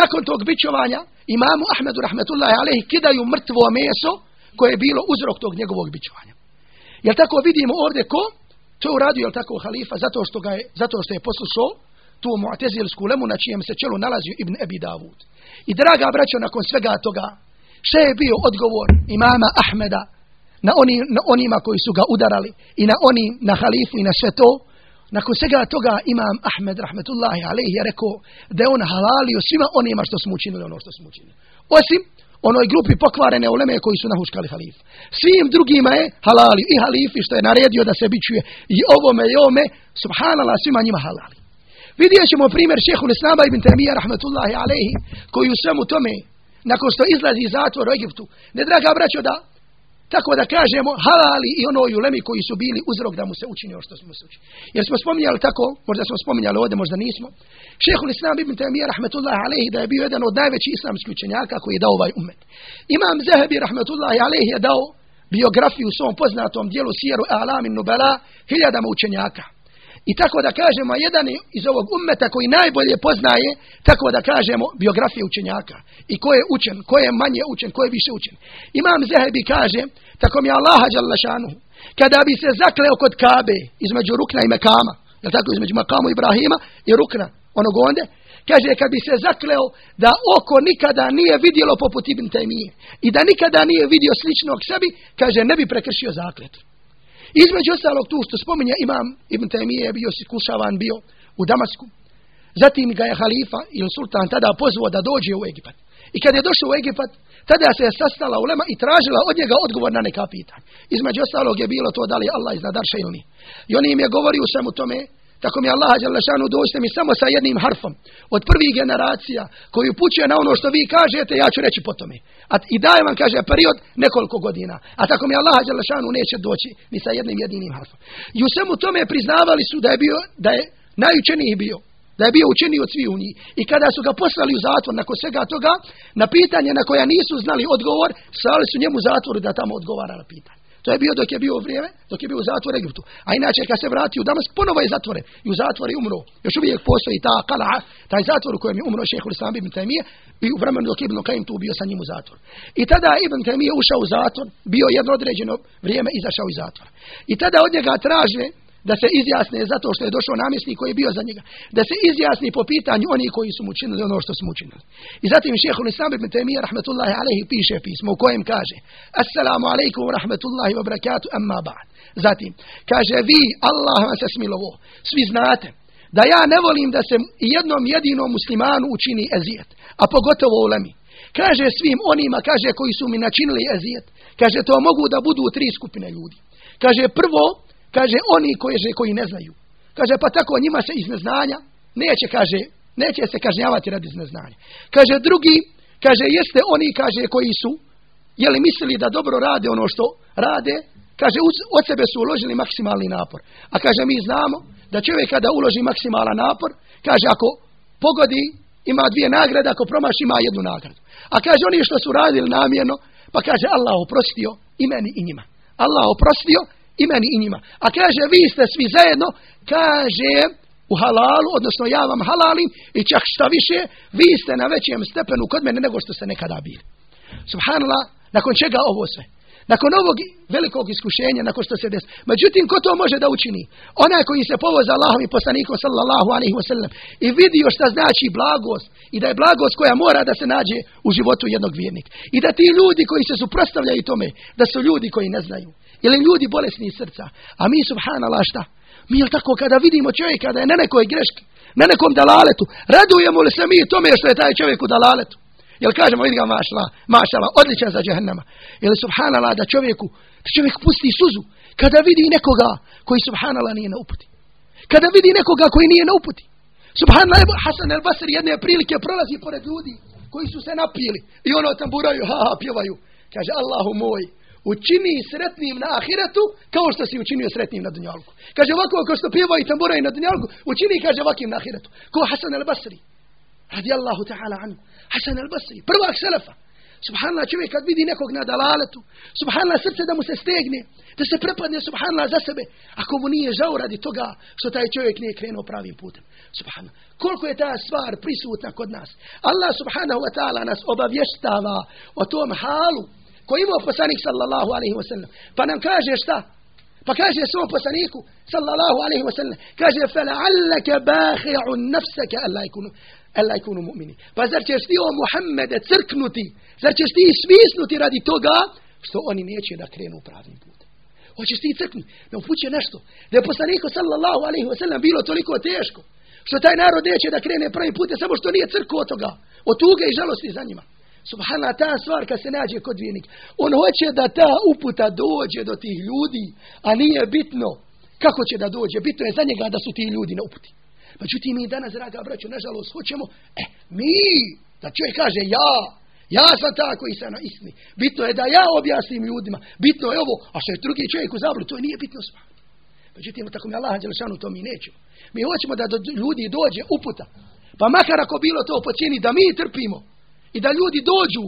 Nakon tog bićovanja imamu Ahmedu rahmetullahi alejhi kidaju mrtvo meso koje je bilo uzrok tog njegovog bićovanja. Jel tako vidimo ovdje ko? To je uradio, jel tako, halifa, zato što, ga je, zato što je poslušao tu mu'tezilsku lemu na čijem se čelu nalazio Ibn Ebi Davud. I draga braćo, nakon svega toga, še je bio odgovor imama Ahmeda na, oni, na onima koji su ga udarali i na oni, na halifu i na sve to, nakon svega toga imam Ahmed rahmetullahi alejhi je rekao da je on halalio svima onima što smo učinili ono što smo učinili. Osim onoj grupi pokvarene uleme koji su nahuškali halifu. Svim drugima je halali i halifi što je naredio da se bićuje i ovome i ovome, subhanallah, svima njima halali. Vidjet ćemo primjer šehhul Islama ibn Temija rahmetullahi alejhi koji u svemu tome nakon što izlazi iz zatvora u Egiptu, ne draga braćo da tako da kažemo halali i onoj ulemi koji su bili uzrok da mu se učini ono što smo se učini. Jer smo spominjali tako, možda smo spominjali ovdje, možda nismo. Šehhul Islam ibn Taymiyyah rahmetullahi alejhi da je bio jedan od najvećih islamskih učenjaka koji je dao ovaj umet. Imam Zahabi rahmetullahi alejhi je dao biografiju u svom poznatom dijelu Sijeru Alamin Nubala hiljadama učenjaka. I tako da kažemo, jedan iz ovog ummeta koji najbolje poznaje, tako da kažemo, biografije učenjaka. I ko je učen, ko je manje učen, ko je više učen. Imam Zehebi kaže, tako mi Allaha Đalašanu, kada bi se zakleo kod Kabe, između Rukna i Mekama, je tako, između Mekamu Ibrahima i Rukna, onog onde, kaže, kad bi se zakleo da oko nikada nije vidjelo poput Ibn Taymije i da nikada nije vidio sličnog sebi, kaže, ne bi prekršio zakletu. Između ostalog tu što spominje imam Ibn Taymije je bio sikušavan bio u Damasku. Zatim ga je halifa ili sultan tada pozvao da dođe u Egipat. I kad je došao u Egipat, tada se je sastala ulema i tražila od njega odgovor na neka pitanja. Između ostalog je bilo to da li Allah iznad arša ili I on im je govorio u svemu tome, tako mi Allah Đalešanu dođite mi samo sa jednim harfom od prvih generacija koji upućuje na ono što vi kažete, ja ću reći po tome. A, I daje vam, kaže, period nekoliko godina. A tako mi Allah Đalešanu neće doći ni sa jednim jedinim harfom. I u svemu tome priznavali su da je bio, da je najučeniji bio. Da je bio učeniji od svih u njih. I kada su ga poslali u zatvor nakon svega toga, na pitanje na koja nisu znali odgovor, slali su njemu zatvoru da tamo odgovara na pitanje. To je bio dok je bio vrijeme, dok je bio u zatvoru Egiptu. A inače kad se vratio u Damask, ponovo je zatvoren. I u zatvoru je umro. Još uvijek postoji ta kala, taj zatvor u kojem je umro šehhul Islam ibn Taymiye i u vremenu dok je Ibn Kajim tu bio sa njim u zatvoru. I tada Ibn Taymiye ušao u zatvor, bio jedno određeno vrijeme izašao iz zatvora. I tada od njega traže da se izjasne zato što je došao namjesnik koji je bio za njega, da se izjasni po pitanju oni koji su mu učinili ono što su mu učinili. I zatim šehhul Islam ibn Taymiyyah rahmetullahi alejhi piše pismo u kojem kaže: Assalamu alejkum wa rahmetullahi wa barakatuh amma ba'd. Zatim kaže vi Allah vam se smilovo, svi znate da ja ne volim da se jednom jedinom muslimanu učini ezijet, a pogotovo ulemi. Kaže svim onima, kaže koji su mi načinili ezijet, kaže to mogu da budu tri skupine ljudi. Kaže prvo Kaže, oni koji, koji ne znaju. Kaže, pa tako njima se iz neznanja neće, kaže, neće se kažnjavati radi neznanja. Kaže, drugi, kaže, jeste oni, kaže, koji su, jeli mislili da dobro rade ono što rade, kaže, od sebe su uložili maksimalni napor. A kaže, mi znamo da čovjek kada uloži maksimalan napor, kaže, ako pogodi, ima dvije nagrade, ako promaši, ima jednu nagradu. A kaže, oni što su radili namjerno, pa kaže, Allah oprostio i meni i njima. Allah oprostio i meni i njima. A kaže, vi ste svi zajedno, kaže, u halalu, odnosno ja vam halalim i čak šta više, vi ste na većem stepenu kod mene nego što ste nekada bili. Subhanallah, nakon čega ovo sve? Nakon ovog velikog iskušenja, nakon što se desi. Međutim, ko to može da učini? Onaj koji se povoza Allahom i poslanikom sallallahu alaihi wasallam i vidio šta znači blagost i da je blagost koja mora da se nađe u životu jednog vjernika. I da ti ljudi koji se suprostavljaju tome, da su ljudi koji ne znaju. Ili ljudi bolesni srca. A mi, subhanallah, šta? Mi je tako kada vidimo čovjeka da je na nekoj greški, na nekom dalaletu, radujemo li se mi tome što je taj čovjek u dalaletu? Jel kažemo, vidi ga mašala, mašala, odličan za džehennama. Ili subhanallah da čovjeku, da čovjek pusti suzu kada vidi nekoga koji subhanallah nije na uputi. Kada vidi nekoga koji nije na uputi. Subhanallah, Hasan el Basri jedne prilike prolazi pored ljudi koji su se napili i ono tamburaju, ha, ha, pjevaju. Kaže, Allahu moj, učini sretnim na ahiretu kao što si učinio sretnim na dunjalku. Kaže ovako kao što pjeva i tambura i na dunjalku, učini kaže ovakvim na ahiretu. Ko Hasan al-Basri. Radi Allahu ta'ala anhu. Hasan al-Basri. Prvak selefa. Subhanallah čovjek kad vidi nekog na dalaletu, subhanallah srce da mu se stegne, da se prepadne subhanallah za sebe, ako mu nije žao radi toga što taj čovjek nije krenuo pravim putem. Subhanallah. Koliko je ta stvar prisutna kod nas. Allah subhanahu wa ta'ala nas obavještava o tom halu koji imao poslanik sallallahu alaihi wa sallam. Pa nam kaže šta? Pa kaže svom poslaniku, sallallahu alaihi wa sallam, kaže, فَلَعَلَّكَ بَاخِعُ نَفْسَكَ أَلَّا يكونوا أَلَّا يكونوا mu'mini. Pa zar ćeš ti o Muhammede crknuti, zar ćeš ti svisnuti radi toga, što oni neće da krenu pravim putem. Hoćeš ti crknuti, ne upuće nešto. Da je poslaniku, sallallahu alaihi wa sallam, bilo toliko teško, što taj narod neće da krene pravim putem, samo što nije crkao od toga, od tuge i žalosti za njima. Subhana ta stvar kad se nađe kod vijenika. On hoće da ta uputa dođe do tih ljudi, a nije bitno kako će da dođe. Bitno je za njega da su ti ljudi na uputi. Međutim, mi danas, draga braću, nažalost, hoćemo, e, mi, da čovjek kaže ja, ja sam ta koji sam na istini. Bitno je da ja objasnim ljudima. Bitno je ovo, a što je drugi čovjek u zabru, to nije bitno sva. Međutim, tako mi Allah Đelešanu, to mi nećemo. Mi hoćemo da do ljudi dođe uputa. Pa makar ako bilo to po cijeni da mi trpimo, i da ljudi dođu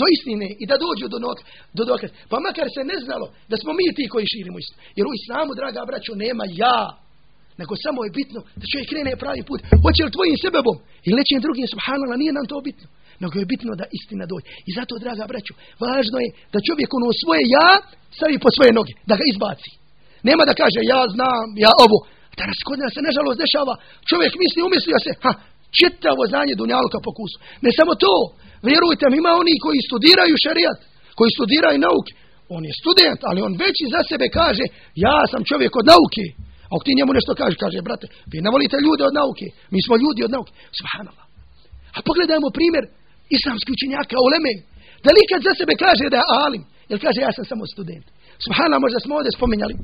do istine i da dođu do, nok, do dokaz. Pa makar se ne znalo da smo mi ti koji širimo istinu. Jer u islamu, draga braćo, nema ja. Nego samo je bitno da čovjek krene pravi put. Hoće li tvojim sebebom ili nečim drugim, subhanallah, nije nam to bitno. Nego je bitno da istina dođe. I zato, draga braćo, važno je da čovjek ono svoje ja stavi po svoje noge. Da ga izbaci. Nema da kaže ja znam, ja ovo. Danas kod nas se nažalost dešava. Čovjek misli, umislio se, ha, čitavo znanje dunjaluka po kusu. Ne samo to, vjerujte mi, ima oni koji studiraju šarijat, koji studiraju nauke. On je student, ali on već za sebe kaže, ja sam čovjek od nauke. A ako ti njemu nešto kaže, kaže, brate, vi ne volite ljude od nauke, mi smo ljudi od nauke. Subhanallah. A pogledajmo primjer islamskih učenjaka u Leme. Da li kad za sebe kaže da je alim, jer kaže ja sam samo student. Subhanallah, možda smo ovdje spominjali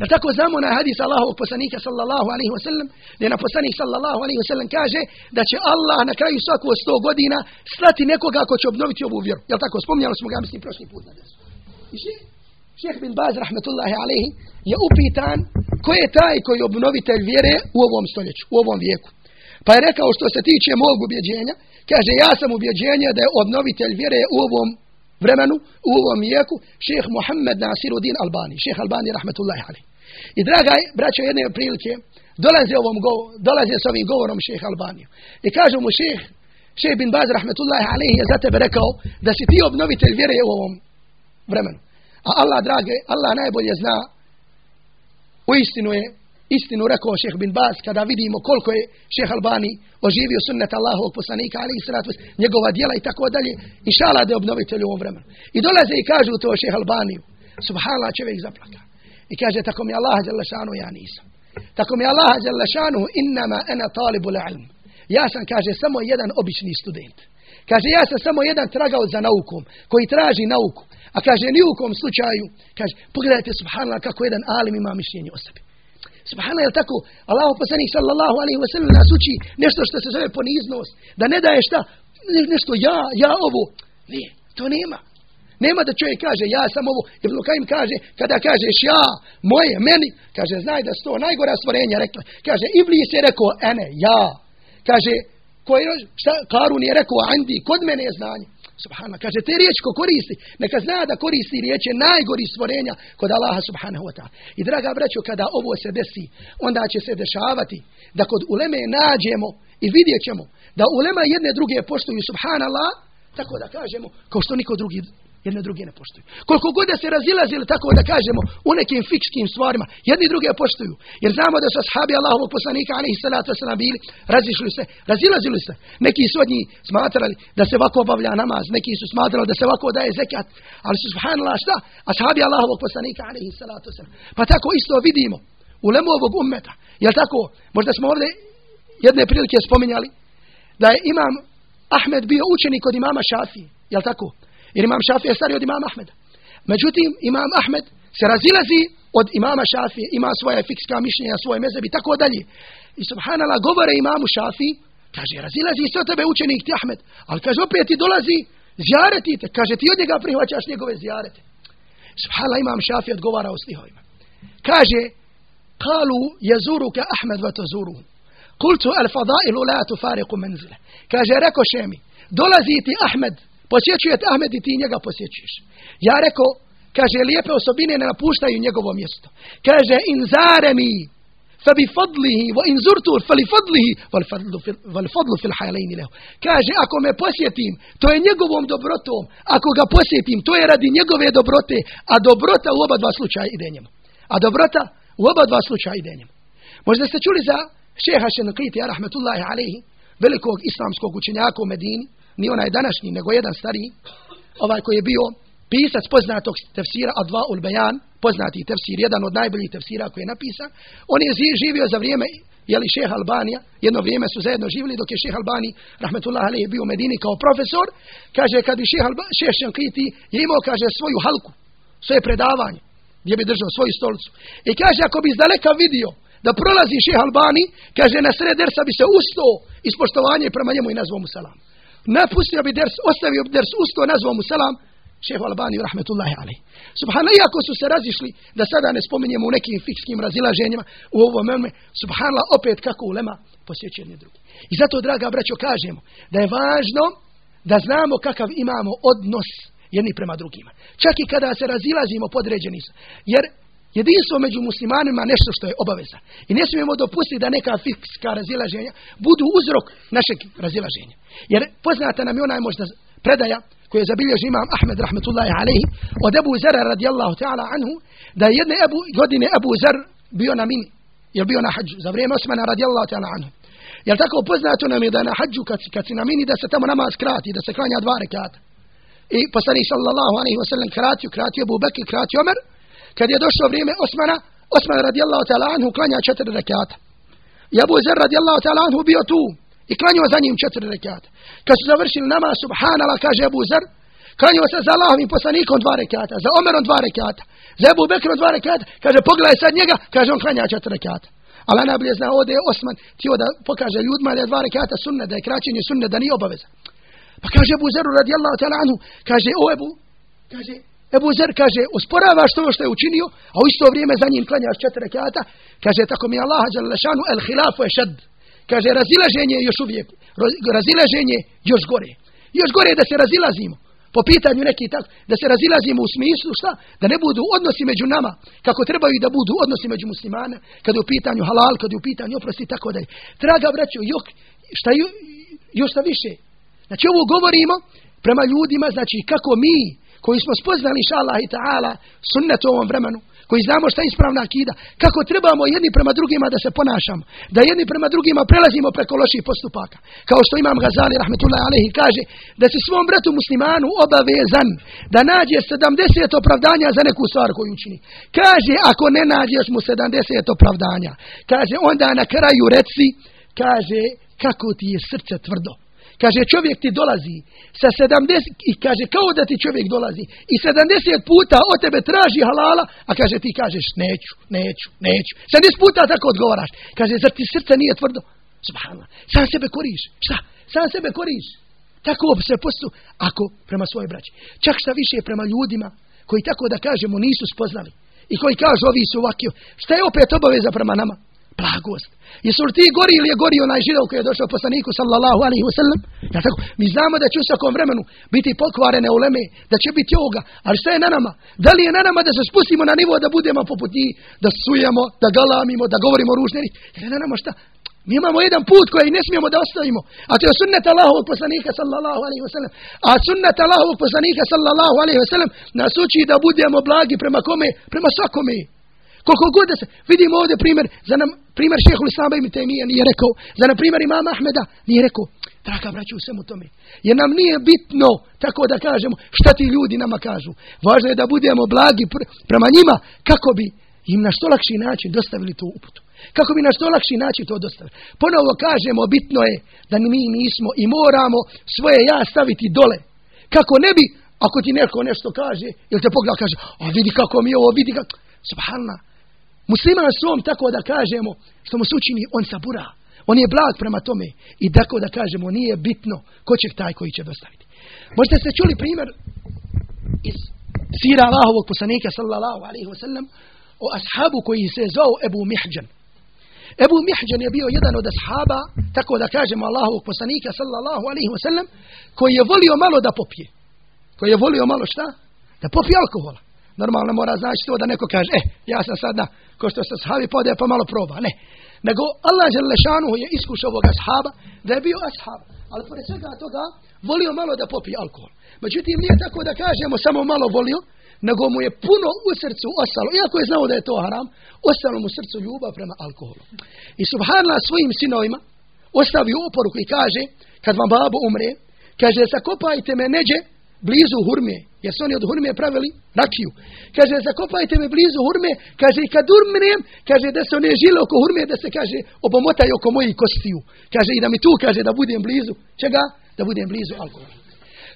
da tako znamo na hadis Allahovog poslanika sallallahu alaihi wa sallam, gdje na poslanik sallallahu alaihi wa sallam kaže da će Allah na kraju svaku sto godina slati nekoga ko će obnoviti ovu vjeru. Jel tako? Spomnjali smo ga, mislim, prošli put na desu. I šeheh bin Baz, rahmetullahi alaihi, je upitan ko je taj koji obnovitelj vjere u ovom stoljeću, u ovom vijeku. Pa je rekao što se tiče mog ubjeđenja, kaže ja sam ubjeđenja da je obnovitelj vjere u ovom vremenu, u ovom vijeku, šeheh Muhammed Nasiruddin Albani, šeheh Albani, rahmetullahi alaihi. I draga braćo jedne prilike, dolaze, ovom dolaze s ovim govorom šeheh Albaniju. I kažu mu šeheh, šeheh bin Baz, rahmetullahi alaihi, je za tebe rekao da si ti obnovitelj vjere u ovom vremenu. A Allah, drage, Allah najbolje zna, u istinu je, istinu rekao šeheh bin Baz, kada vidimo koliko je šeheh Albani oživio sunnet Allahovog poslanika, ali i sratu, njegova dijela i tako dalje, inša Allah da je obnovitelj u ovom vremenu. I dolaze i kažu to šeheh Albaniju. Subhanallah čovjek zaplaka. I kaže, tako mi Allah šanu, ja nisam. Tako mi Allah šanu, innama ena talibu ilm. Ja sam, kaže, samo jedan obični student. Kaže, ja sam samo jedan tragao za naukom, koji traži nauku. A kaže, ni u kom slučaju, kaže, pogledajte, subhanallah, kako jedan alim ima mišljenje o sebi. Subhanallah, je tako? Allah poslanik sallallahu alaihi wa sallam nas uči nešto što se zove poniznost. Da ne daje šta? Nešto ja, ja ovo. Nije, to nema. Nema da čovjek kaže ja sam ovo. Ibn Kajim kaže kada kažeš ja, moje, meni, kaže znaj da su najgora stvorenja rekla. Kaže Iblis je rekao ene, ja. Kaže koji šta Karun je rekao andi, kod mene je znanje. Subhana, kaže te riječ ko koristi, neka zna da koristi riječi najgori stvorenja kod Allaha subhanahu wa ta'ala. I draga braćo, kada ovo se desi, onda će se dešavati da kod uleme nađemo i vidjet ćemo da ulema jedne druge poštuju subhanallah, tako da kažemo, kao što niko drugi jedne druge ne poštuju. Koliko god da se razilazili, tako da kažemo, u nekim fikskim stvarima, jedni druge poštuju. Jer znamo da su ashabi Allahovog poslanika, alaihi salatu wasalam, bili, razišli se, razilazili se. Neki su od njih smatrali da se ovako obavlja namaz, neki su smatrali da se ovako daje zekat, ali su subhanallah šta? Ashabi Allahovog poslanika, alaihi salatu wasalam. Pa tako isto vidimo u lemu ovog ummeta. Jel tako? Možda smo ovdje jedne prilike spominjali da je imam Ahmed bio učenik od imama Šafije. Jel tako? Jer imam Šafija je stari od imama Ahmeda. Međutim, imam Ahmed se razilazi od imama Šafije, ima svoje fikska mišljenja, svoje mezeb i tako dalje. I subhanallah govore imamu Šafiji, kaže, razilazi se od tebe učenik ti Ahmed, ali kaže, opet ti dolazi, zjareti te, kaže, ti od njega prihvaćaš njegove zjarete. Subhanallah imam Šafija odgovara u stihovima. Kaže, kalu jezuruka Ahmed va tozuruhu. Kultu al fadailu la tufariku menzile. Kaže, reko šemi, dolazi ti Ahmed Posjećuje te Ahmed i ti njega posjećuješ. Ja rekao, kaže, lijepe osobine ne napuštaju njegovo mjesto. Kaže, in zaremi, fa bi fadlihi, wa in zurtur, fa li fadlihi, fa li fadlu fil hajlejni lehu. Kaže, ako me posjetim, to je njegovom dobrotom. Ako ga posjetim, to je radi njegove dobrote, a dobrota u oba dva slučaja ide njemu. A dobrota u oba dva slučaja ide njemu. Možda ste čuli za šeha Šenokritija, rahmetullahi alaihi, velikog islamskog učenjaka u Medini, ni onaj današnji, nego jedan stariji, ovaj koji je bio pisac poznatog tefsira Adva ul poznati tefsir, jedan od najboljih tefsira koji je napisan, on je živio za vrijeme jeli šeha Albanija, jedno vrijeme su zajedno živjeli dok je šeha Albani, rahmetullah alaihi, bio u Medini kao profesor, kaže kad bi šeha Šenkriti je imao, kaže, svoju halku, svoje predavanje, gdje bi držao svoju stolicu. I kaže, ako bi izdaleka vidio da prolazi šeha Albani, kaže, na sred dersa bi se ustao ispoštovanje prema njemu i nazvao mu salam. Napustio bi ders, ostavio bi ders, ustao, nazvao mu salam, šehu Albani, rahmetullahi alaih. Subhanallah, iako su se razišli, da sada ne spominjemo u nekim fikskim razilaženjima, u ovom meme, subhanallah, opet kako ulema posjećuje jedni drugi. I zato, draga braćo, kažemo da je važno da znamo kakav imamo odnos jedni prema drugima. Čak i kada se razilazimo podređeni su. Jer jedinstvo među muslimanima nešto što je obaveza. I ne smijemo dopustiti da neka fikska razilaženja budu uzrok našeg razilaženja. Jer poznata nam je onaj možda predaja koje je zabilježi imam Ahmed rahmetullahi alaihi od Ebu Zara radijallahu ta'ala anhu da je jedne Ebu, godine Ebu Zar bio na mini je bio na hađu za vrijeme Osmana radijallahu ta'ala anhu jer tako poznato nam je da na hađu kad, kad si na mini da se tamo namaz krati da se klanja dva rekata i poslanik sallallahu alaihi wasallam kratio kratio Ebu Bekir kratio Omer kad je došlo vrijeme Osmana Osman radijallahu ta'ala anhu klanja četiri rekata i Ebu Zar radijallahu ta'ala anhu bio tu I klanio za njim četiri rekata. Kad su završili nama, subhanala, kaže Abu Zer, klanio se za Allahom i poslanikom dva rekata, za Omerom dva rekata, za Ebu Bekrom dva rekata, kaže, pogledaj sad njega, kaže, on klanja četiri rekata. Ali najbolje zna, ovdje je Osman, tio da pokaže ljudima da je dva rekata sunne, da je kraćenje sunne, da nije obaveza. Pa kaže Ebu Zeru radijallahu ta'ala anhu, kaže, o Ebu, kaže, Ebu Zer kaže, usporavaš to što je učinio, a u isto vrijeme za njim klanjaš četiri rekata, kaže, tako mi Allah, el hilafu je šed. Kaže, razilaženje je još uvijek, razilaženje još gore. Još gore je da se razilazimo. Po pitanju neki tako, da se razilazimo u smislu šta? Da ne budu odnosi među nama, kako trebaju da budu odnosi među muslimana, kad je u pitanju halal, kad je u pitanju oprosti, tako da je. Draga braćo, jok, šta, još šta više. Znači ovo govorimo prema ljudima, znači kako mi, koji smo spoznali inša Allah i ta'ala sunnet u ovom vremenu, koji znamo šta je ispravna akida, kako trebamo jedni prema drugima da se ponašamo, da jedni prema drugima prelazimo preko loših postupaka. Kao što imam Gazali, rahmetullahi alehi, kaže da si svom bratu muslimanu obavezan da nađe 70 opravdanja za neku stvar koju učini. Kaže, ako ne nađeš mu 70 opravdanja, kaže, onda na kraju reci, kaže, kako ti je srce tvrdo. Kaže, čovjek ti dolazi sa 70, i kaže, kao da ti čovjek dolazi, i 70 puta od tebe traži halala, a kaže, ti kažeš, neću, neću, neću. 70 puta tako odgovaraš. Kaže, zar ti srce nije tvrdo? Subhanallah. Sam sebe koriš. Šta? Sam sebe koriš. Tako se postu, ako prema svoje braći. Čak šta više prema ljudima, koji tako da kažemo nisu spoznali. I koji kažu, ovi su ovakio. Šta je opet obaveza prema nama? Blagost. Jesu li ti gori ili je gori onaj židov koji je došao poslaniku sallallahu alaihi wa sallam? Ja tako, mi znamo da će u svakom vremenu biti pokvarene uleme, da će biti ovoga, ali šta je na nama? Da li je na nama da se spustimo na nivo da budemo poput njih, da sujemo, da galamimo, da govorimo ružne Jer je na nama šta? Mi imamo jedan put koji ne smijemo da ostavimo. A to je sunnet Allahovog poslanika sallallahu alaihi wa sallam. A sunnet Allahovog poslanika sallallahu alaihi wa sallam nas uči da budemo blagi prema kome? Prema svakome. Koliko god da se, vidimo ovdje primjer, za nam, primjer šehu Islama i Temija nije rekao, za nam primjer imama Ahmeda nije rekao, draga braću u svemu tome. Jer nam nije bitno, tako da kažemo, šta ti ljudi nama kažu. Važno je da budemo blagi pr prema njima, kako bi im na što lakši način dostavili tu uputu. Kako bi na što lakši način to dostavili. Ponovo kažemo, bitno je da mi nismo i moramo svoje ja staviti dole. Kako ne bi, ako ti neko nešto kaže, ili te pogleda kaže, a vidi kako mi ovo, vidi kako, subhanallah, Musliman svom, tako da kažemo, što mu se on sabura. On je blag prema tome. I tako da kažemo, nije bitno ko će taj koji će dostaviti. Možete ste čuli primjer iz sira Allahovog poslanika, sallallahu alaihi wasallam, o ashabu koji se zove Ebu Mihđan. Ebu Mihđan je bio jedan od ashaba, tako da kažemo Allahovog poslanika, sallallahu alaihi wasallam, koji je volio malo da popije. koji je volio malo šta? Da popi alkohola. Normalno mora znači to da neko kaže, e, ja sam sad ko što se sahabi pode pa malo proba. Ne. Nego Allah Želešanu je iskušao ovoga ashaba da je bio ashab. Ali pored svega toga volio malo da popi alkohol. Međutim, nije tako da kažemo samo malo volio, nego mu je puno u srcu ostalo, iako je znao da je to haram, ostalo mu srcu ljubav prema alkoholu. I subhanallah svojim sinovima ostavio oporuku i kaže, kad vam babo umre, kaže, zakopajte me neđe blizu hurme, jer su oni od hurme pravili rakiju. Kaže, zakopajte me blizu hurme, kaže, kad umrem, kaže, da se one žile oko hurme, da se, kaže, obomotaju oko mojih kostiju. Kaže, i da mi tu, kaže, da budem blizu. Čega? Da budem blizu alkohola.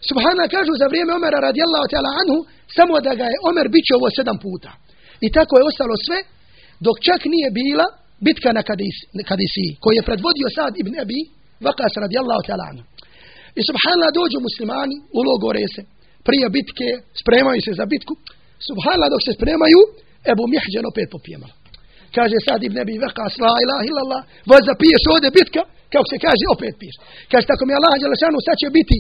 Subhana kažu za vrijeme Omera radijallahu ta'ala anhu, samo da ga je Omer ovo sedam puta. I tako je ostalo sve, dok čak nije bila bitka na Kadisi, koji je predvodio Sad ibn Abi Vakas radijallahu ta'ala anhu. I subhanallah dođu muslimani, ulogore se, prije bitke, spremaju se za bitku. Subhanallah dok se spremaju, Ebu Mihđan opet popijemala. Kaže Sad ibn Abi Vakas, la ilaha illallah, voz piješ ovdje bitka, kako se kaže, opet piješ. Kaže, tako mi Allah, sad će biti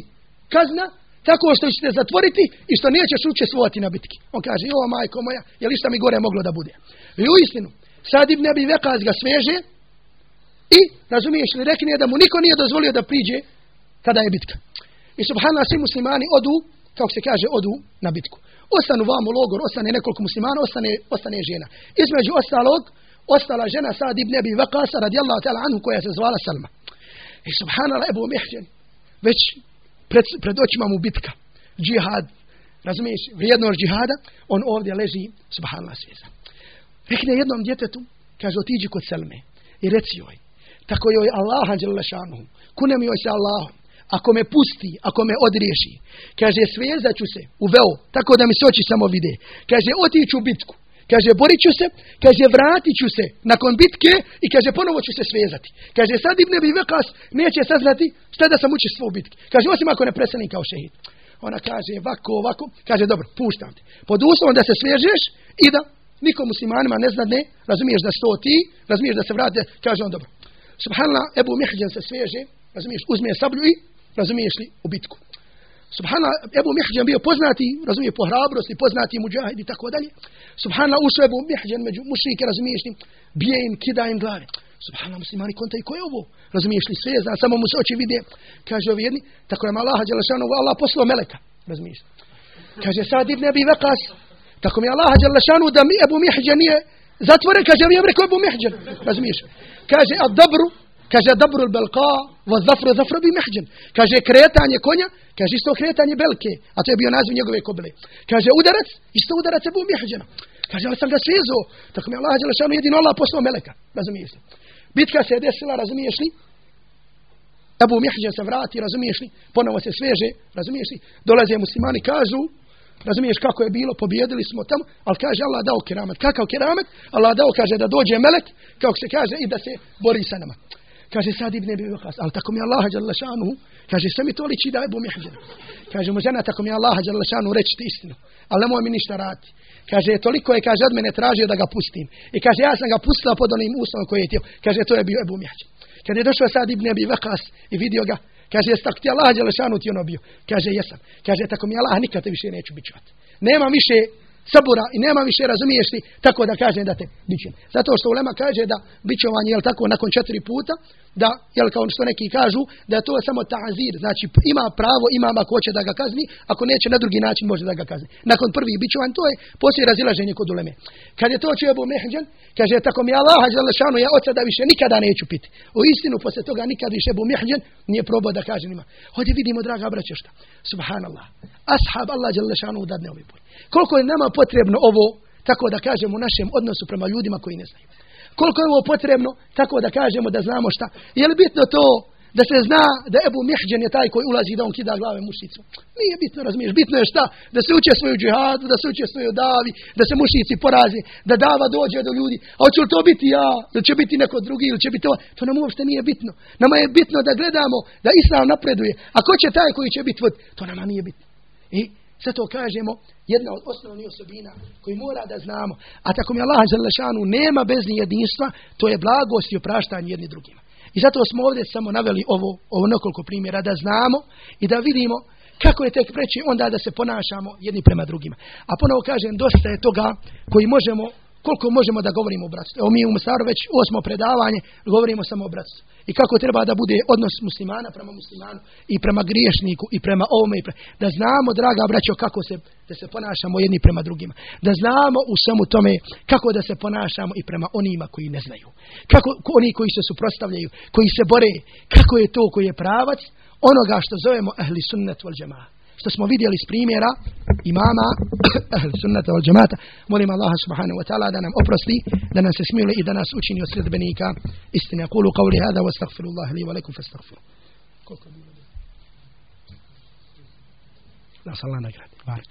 kazna tako što ćete zatvoriti i što nećeš učestvovati na bitki. On kaže, o majko moja, je li šta mi gore moglo da bude? I u istinu, sad ibn Abi Vekas ga sveže i, razumiješ li, rekne da mu niko nije dozvolio da priđe kada je bitka. I subhanallah, svi muslimani odu, kako se kaže, odu na bitku. Ostanu vam u logor, ostane nekoliko muslimana, ostane, ostane žena. Između ostalog, ostala žena Sad ibn Abi Vakasa radijallahu ta'ala anhu koja se zvala Salma. I subhanallah, Ebu Mihđan, već pred, pred očima mu bitka, džihad, razumiješ, vrijednost džihada, on ovdje leži, subhanallah svijeza. Rekne jednom djetetu, kaže, otiđi kod Selme i reci joj, tako joj Allah, anđelašanuhu, kunem joj se Allahom, ako me pusti, ako me odriješi, kaže, svezat ću se u veo, tako da mi se oči samo vide, kaže, otiću u bitku, Kaže, borit ću se, kaže, vratit ću se nakon bitke i kaže, ponovo ću se svezati. Kaže, sad Ibn Abi Vekas neće saznati šta da sam učestvovao u bitki. Kaže, osim ako ne preselim kao šehid. Ona kaže, ovako, ovako, kaže, dobro, puštam te. Pod uslovom da se svežeš i da nikom muslimanima ne zna ne, razumiješ da sto ti, razumiješ da se vrate, kaže on, dobro. Subhanallah, Ebu Mihđan se sveže, razumiješ, uzme sablju i, razumiješ li, u bitku. Subhana, Ebu Mihđan bio poznati, razumije, po hrabrosti, poznati muđahid i tako dalje. Subhana, ušao Ebu Mihđan među mušrike, razumiješ li, bije im, kida im glave. Subhana, muslimani, konta i ko je ovo? Razumiješ li, sve zna, samo mu se oči vide. Kaže ovi jedni, tako je Malaha Đelešanu, Allah poslao meleka. Razumiješ? Kaže, sad ibn Abi Vekas, tako mi Allah Đelešanu da mi Ebu Mihđan nije zatvoren, kaže, ja rekao Ebu Mihđan. Razumiješ? Kaže, a dobru, kaže, dobru belqa, va zafru, zafru bi Mihđan. Kaže, kretanje konja, Kaže isto kretanje belke, a to je bio naziv njegove kobile. Kaže udarac, isto udarac Ebu Mihđana. Kaže, ali sam ga svezo. Tako mi Allah Đelešanu jedino Allah poslao meleka. Razumiješ li? Bitka se je desila, razumiješ li? Ebu Mihđan se vrati, razumiješ li? Ponovo se sveže, razumiješ li? Dolaze muslimani, kažu, razumiješ kako je bilo, pobjedili smo tamo, ali kaže Allah dao keramet. Kakav keramet? Allah dao, kaže da dođe melek, kako se kaže, i da se bori sa nama. Kaže sad ibn Abi Waqas, al tako mi Allah dželle šanu, kaže sve mi to liči da Ebu Mihđan. Kaže mu žena tako mi Allah dželle šanu reći ti istinu, al nemoj mi ništa raditi. Kaže toliko je kaže od mene tražio da ga pustim. I kaže ja sam ga pustila pod onim uslovom koji je htio. Kaže to je bio Ebu Mihđan. Kad je došao sad ibn Abi Waqas i vidio ga, kaže jesi tako ti Allah dželle šanu ti ono bio. Kaže jesam. Kaže tako mi Allah nikad te više neću bićati. Nema više sabura i nema više razumiješ li tako da kaže da te bićem. Zato što ulema kaže da bićovanje je tako nakon četiri puta da jel kao što neki kažu da je to samo ta'zir, znači ima pravo imam ako hoće da ga kazni, ako neće na drugi način može da ga kazni. Nakon prvih bićovan to je poslije razilaženje kod uleme. Kad je to čuo Abu Mehđan, kaže tako mi Allah dželle ja od sada više nikada neću piti. U istinu posle toga nikad više Abu Mehđan nije probao da kaže nima. Ovdje vidimo draga braćo šta. Subhanallah. Ashab Allah dželle šanu dadne ovaj. Koliko je nama potrebno ovo tako da kažemo u našem odnosu prema ljudima koji ne znaju. Koliko je ovo potrebno, tako da kažemo da znamo šta. Je li bitno to da se zna da Ebu Mihđan je taj koji ulazi da on kida glave mušicu? Nije bitno, razumiješ. Bitno je šta? Da se uče svoju džihadu, da se uče svoju davi, da se mušici porazi, da dava dođe do ljudi. A hoće li to biti ja? Ili će biti neko drugi? Ili će biti to? To nam uopšte nije bitno. Nama je bitno da gledamo da Islam napreduje. A ko će taj koji će biti vod? To nama nije bitno. I zato kažemo, jedna od osnovnih osobina koji mora da znamo. A tako mi Allah Želešanu nema bez jedinstva, to je blagost i opraštanje jedni drugima. I zato smo ovdje samo naveli ovo, ovo nekoliko primjera da znamo i da vidimo kako je tek preći onda da se ponašamo jedni prema drugima. A ponovo kažem, dosta je toga koji možemo koliko možemo da govorimo o bratstvu. Evo mi u Mostaru već osmo predavanje govorimo samo o bratstvu. I kako treba da bude odnos muslimana prema muslimanu i prema griješniku i prema ovome. I Da znamo, draga braćo, kako se, da se ponašamo jedni prema drugima. Da znamo u svemu tome kako da se ponašamo i prema onima koji ne znaju. Kako oni koji se suprotstavljaju, koji se bore, kako je to koji je pravac onoga što zovemo ahli sunnet wal što smo vidjeli s primjera imama sunnata od džemata. Molim Allaha subhanahu wa ta'ala da nam oprosti, da nam se smili i da nas učini od sredbenika istine. Kulu qavli hada wa astaghfirullah li wa lakum fastaghfiru. Koliko je bilo? Da se Allah nagradi. Barik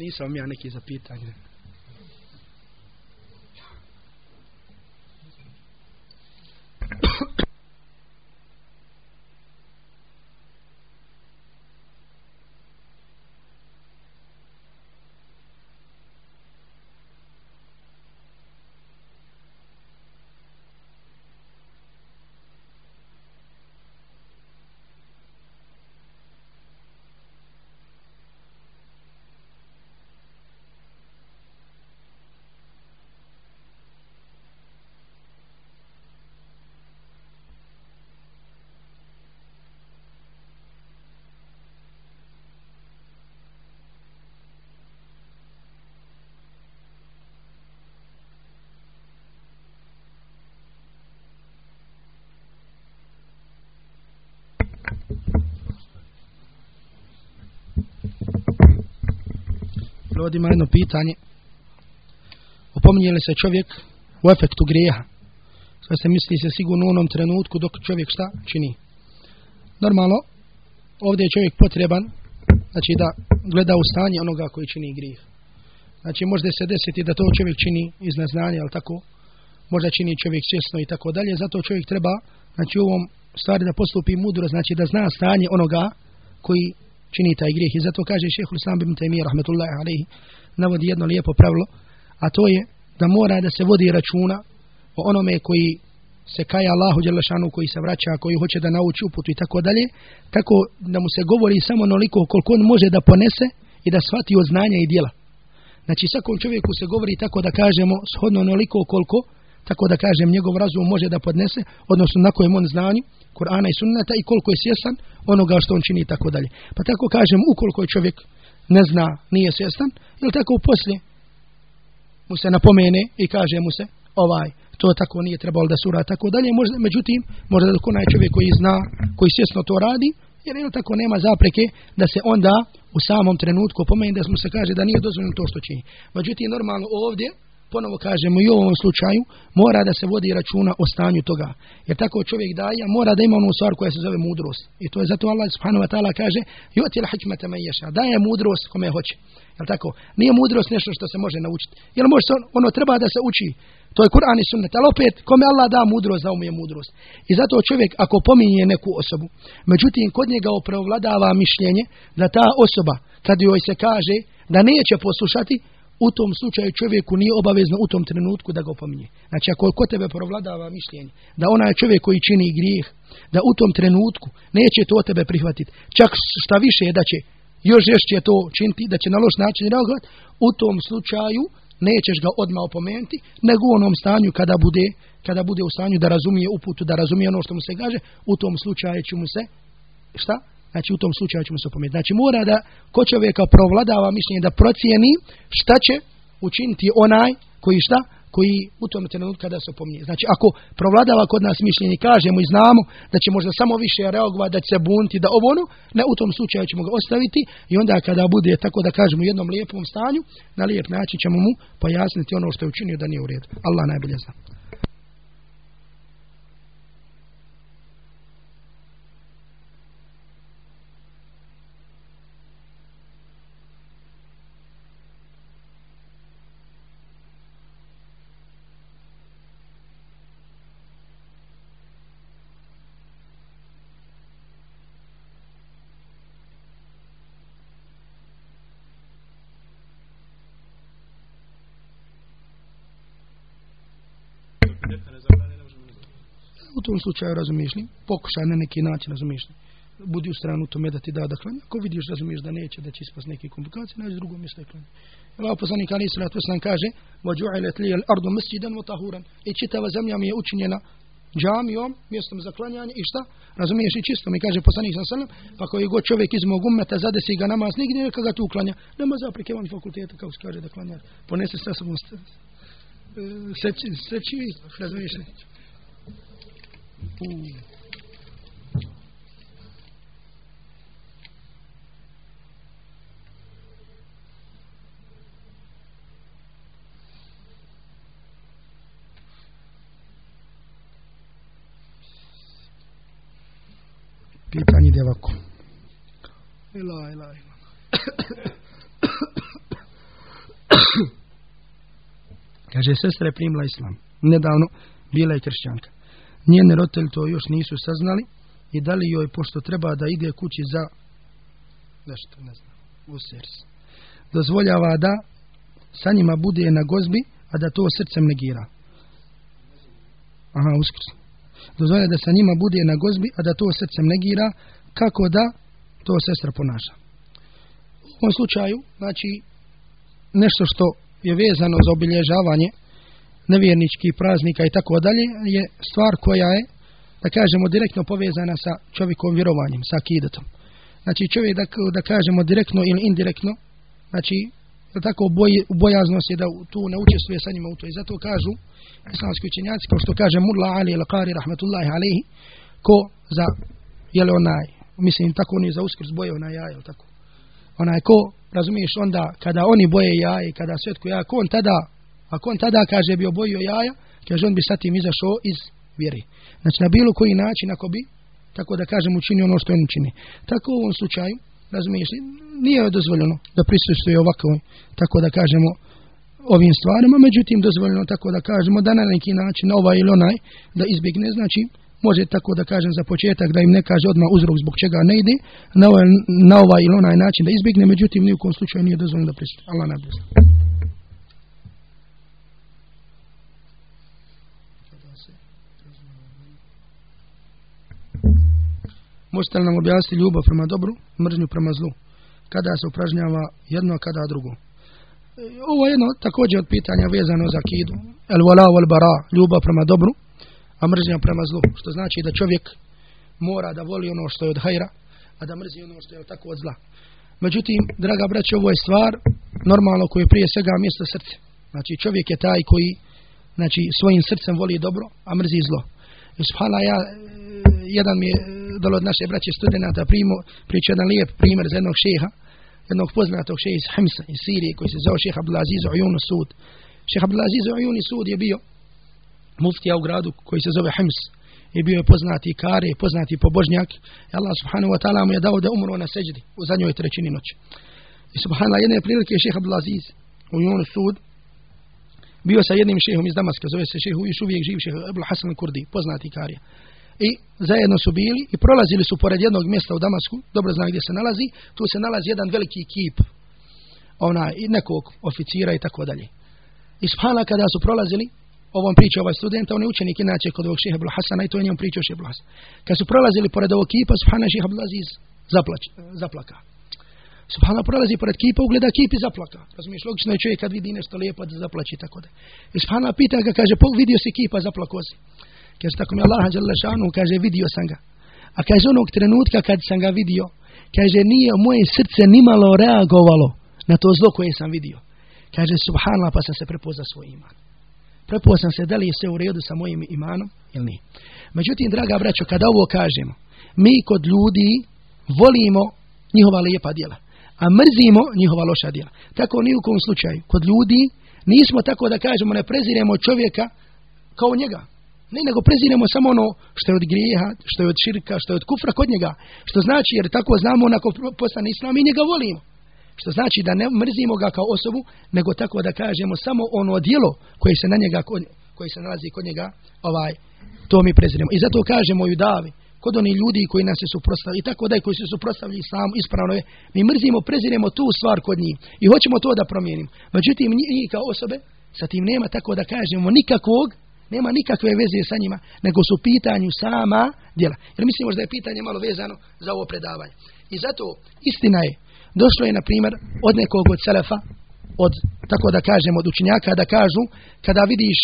Nisam ja neki za pitanje. Ovdje ima jedno pitanje. Opominje li se čovjek u efektu grijeha? Sve se misli se sigurno u onom trenutku dok čovjek šta čini. Normalno, ovdje je čovjek potreban, znači da gleda u stanje onoga koji čini grijeh. Znači možda se desiti da to čovjek čini iz neznanja, ali tako, možda čini čovjek svjesno i tako dalje, zato čovjek treba, znači u ovom stvari da postupi mudro, znači da zna stanje onoga koji čini taj grijeh. I zato kaže šehhul Islam ibn Taymiyyah rahmetullahi alaihi navodi jedno lijepo pravilo, a to je da mora da se vodi računa o onome koji se kaja Allahu Đelešanu, koji se vraća, koji hoće da nauči uputu i tako dalje, tako da mu se govori samo onoliko koliko on može da ponese i da shvati od znanja i djela. Znači svakom čovjeku se govori tako da kažemo shodno onoliko koliko, tako da kažem njegov razum može da podnese, odnosno na kojem on znanju, Kur'ana i sunneta i koliko je svjestan onoga što on čini i tako dalje. Pa tako kažem, ukoliko je čovjek ne zna, nije svjestan, ili tako poslije mu se napomene i kaže mu se, ovaj, to tako nije trebalo da sura tako dalje, možda, međutim, možda dok onaj čovjek koji zna, koji svjesno to radi, jer ili tako nema zapreke da se onda u samom trenutku pomeni da mu se kaže da nije dozvoljeno to što čini. Međutim, normalno ovdje, ponovo kažemo i u ovom slučaju, mora da se vodi računa o stanju toga. Jer tako čovjek daje, mora da ima onu stvar koja se zove mudrost. I to je zato Allah subhanahu wa ta'ala kaže, yu'til hikmata man yasha, daje mudrost kome hoće. Jel tako? Nije mudrost nešto što se može naučiti. Jer može ono treba da se uči. To je Kur'an i sunnet. Ali opet, kome Allah da mudrost, da umije mudrost. I zato čovjek, ako pominje neku osobu, međutim, kod njega opravladava mišljenje da ta osoba, kad joj se kaže da neće poslušati, u tom slučaju čovjeku nije obavezno u tom trenutku da ga opominje. Znači ako kod tebe provladava mišljenje da onaj čovjek koji čini grijeh, da u tom trenutku neće to tebe prihvatiti, čak šta više da će još će to činiti, da će na loš način reagovati, u tom slučaju nećeš ga odmah opomenuti, nego u onom stanju kada bude, kada bude u stanju da razumije uputu, da razumije ono što mu se kaže, u tom slučaju će mu se, šta? Znači u tom slučaju ćemo se opomenuti. Znači mora da ko čovjeka provladava mišljenje da procijeni šta će učiniti onaj koji šta? koji u tom trenutku kada se opominje. Znači ako provladava kod nas mišljenje kažemo i znamo da će možda samo više reagovati, da će se bunti, da ovo ono, ne u tom slučaju ćemo ga ostaviti i onda kada bude tako da kažemo u jednom lijepom stanju, na lijep način ćemo mu pojasniti ono što je učinio da nije u redu. Allah najbolje zna. tom slučaju razumiješ li, pokušaj na neki način razumiješ li. Budi u stranu tome da ti da da klanja. Ako vidiš, razumiješ da neće, da će ispast neke komplikacije, nađi drugo mjesto i klanja. Allah poslanik Ali Salatu Veslan kaže وَجُعِلَتْ لِيَ الْأَرْضُ مَسْجِدًا وَطَهُورًا I čitava zemlja mi je učinjena džamijom, mjestom za klanjanje i šta? Razumiješ i čisto mi kaže poslanik sa sallam, pa koji god čovjek iz mog umeta zadesi ga namaz, nigdje neka ga tu uklanja. Nema zapreke van fakulteta kao se kaže da klanja. Ponese sa sobom seći, seći, razumiješ li? pitanje ide ovako. Ila, ila, ila. Kaže, sestra je primila islam. Nedavno bila je kršćanka. Njene roditelji to još nisu saznali i dali joj, pošto treba da ide kući za nešto, ne znam, u sers. Dozvoljava da sa njima bude na gozbi, a da to srcem negira. Aha, uskrs dozvolja da sa njima bude na gozbi, a da to srcem negira, kako da to sestra ponaša. U ovom slučaju, znači, nešto što je vezano za obilježavanje nevjerničkih praznika i tako dalje, je stvar koja je, da kažemo, direktno povezana sa čovjekom vjerovanjem, sa akidetom. Znači, čovjek, da, da kažemo, direktno ili indirektno, znači, da tako boj, bojaznost je da tu ne učestvuje sa njima u to. I zato kažu, islamski učenjaci, kao što kaže Mulla Ali al-Qari, rahmatullahi alihi, ko za, jel onaj, mislim, tako oni za uskrs boje onaj jaje, tako. Onaj ko, razumiješ, onda, kada oni boje jaje, kada svetku jaje, ko on tada, ako on tada kaže bio bojio jaja, kaže on bi sa tim izašao iz vjeri. Znači, na bilo koji način, ako bi, tako da kažem, učinio ono što on učini. Tako u ovom slučaju, razumiješ, nije dozvoljeno da prisustuje ovako, tako da kažemo, ovim stvarima, međutim dozvoljeno tako da kažemo da na neki način ovaj ili onaj da izbjegne, znači može tako da kažem za početak da im ne kaže odmah uzrok zbog čega ne ide, na ovaj, na ovaj ili onaj način da izbjegne, međutim ni u kom slučaju nije dozvoljeno da pristuje. Allah nabrisa. Možete li nam objasniti ljubav prema dobru, mržnju prema zlu? Kada se upražnjava jedno, kada drugo? ovo je jedno također od pitanja vezano za kidu. El wala wal bara, ljubav prema dobru, a mržnja prema zlu. Što znači da čovjek mora da voli ono što je od hajra, a da mrzi ono što je tako od zla. Međutim, draga braća, ovo je stvar normalno koje prije svega mjesto srce. Znači čovjek je taj koji znači, svojim srcem voli dobro, a mrzi zlo. Subhala ja, e, jedan mi je dolo od naše braće studenta primo, priča jedan lijep primjer za jednog šeha, jednog poznatog šeha iz Himsa, iz Sirije, koji se zove šeha Abdulaziz Ujun Sud. Šeha Abdulaziz Ujun Sud je bio muftija u gradu koji se zove Hims. I bio je poznati kare, poznati pobožnjak. I Allah subhanahu wa ta'ala mu je dao da umro na seđdi u zadnjoj trećini noći. I subhanallah, jedne prilike je šeha Abdulaziz Ujun Sud bio sa jednim šehom iz Damaska, zove se šehu, još uvijek živ šeha Abdul Hasan Kurdi, poznati karija i zajedno su bili i prolazili su pored jednog mjesta u Damasku, dobro znam gdje se nalazi, tu se nalazi jedan veliki kip ona, i nekog oficira i tako dalje. I subhana kada su prolazili, ovom priča ovaj student, on je učenik inače kod ovog šeha Hasana i to je njom pričao šeha Abdul Hasan. Kad su prolazili pored ovog kipa, subhana šeha Abdul Aziz zaplać, zaplaka. Subhana prolazi pored kipa, ugleda kip i zaplaka. Razumiješ, logično je čovjek kad vidi nešto lijepo da zaplaći i tako da. I subhana pita ga, kaže, vidio si kipa, zaplakozi. Kaže, tako mi Allah šanu, kaže, vidio sam ga. A kaže, onog trenutka kad sam ga vidio, kaže, nije moje srce nimalo reagovalo na to zlo koje sam vidio. Kaže, subhanallah, pa sam se prepoznao svoj iman. Prepoznao se da li je sve u redu sa mojim imanom ili nije. Međutim, draga braćo, kada ovo kažemo, mi kod ljudi volimo njihova lijepa djela, a mrzimo njihova loša djela. Tako ni u kom slučaju. Kod ljudi nismo tako da kažemo, ne preziremo čovjeka kao njega. Ne, nego preziremo samo ono što je od grijeha, što je od širka, što je od kufra kod njega. Što znači, jer tako znamo onako postane islam i njega volimo. Što znači da ne mrzimo ga kao osobu, nego tako da kažemo samo ono djelo koje se na njega, koji se nalazi kod njega, ovaj, to mi preziremo. I zato kažemo i davi, kod oni ljudi koji nas se suprostavili, i tako da koji se suprostavili islam, ispravno je, mi mrzimo, preziremo tu stvar kod njih i hoćemo to da promijenimo. Međutim, njih kao osobe, sa tim nema tako da kažemo nikakvog nema nikakve veze sa njima, nego su pitanju sama djela. Jer mislimo da je pitanje malo vezano za ovo predavanje. I zato istina je, došlo je na primjer od nekog od selefa, od, tako da kažem, od učenjaka da kažu, kada vidiš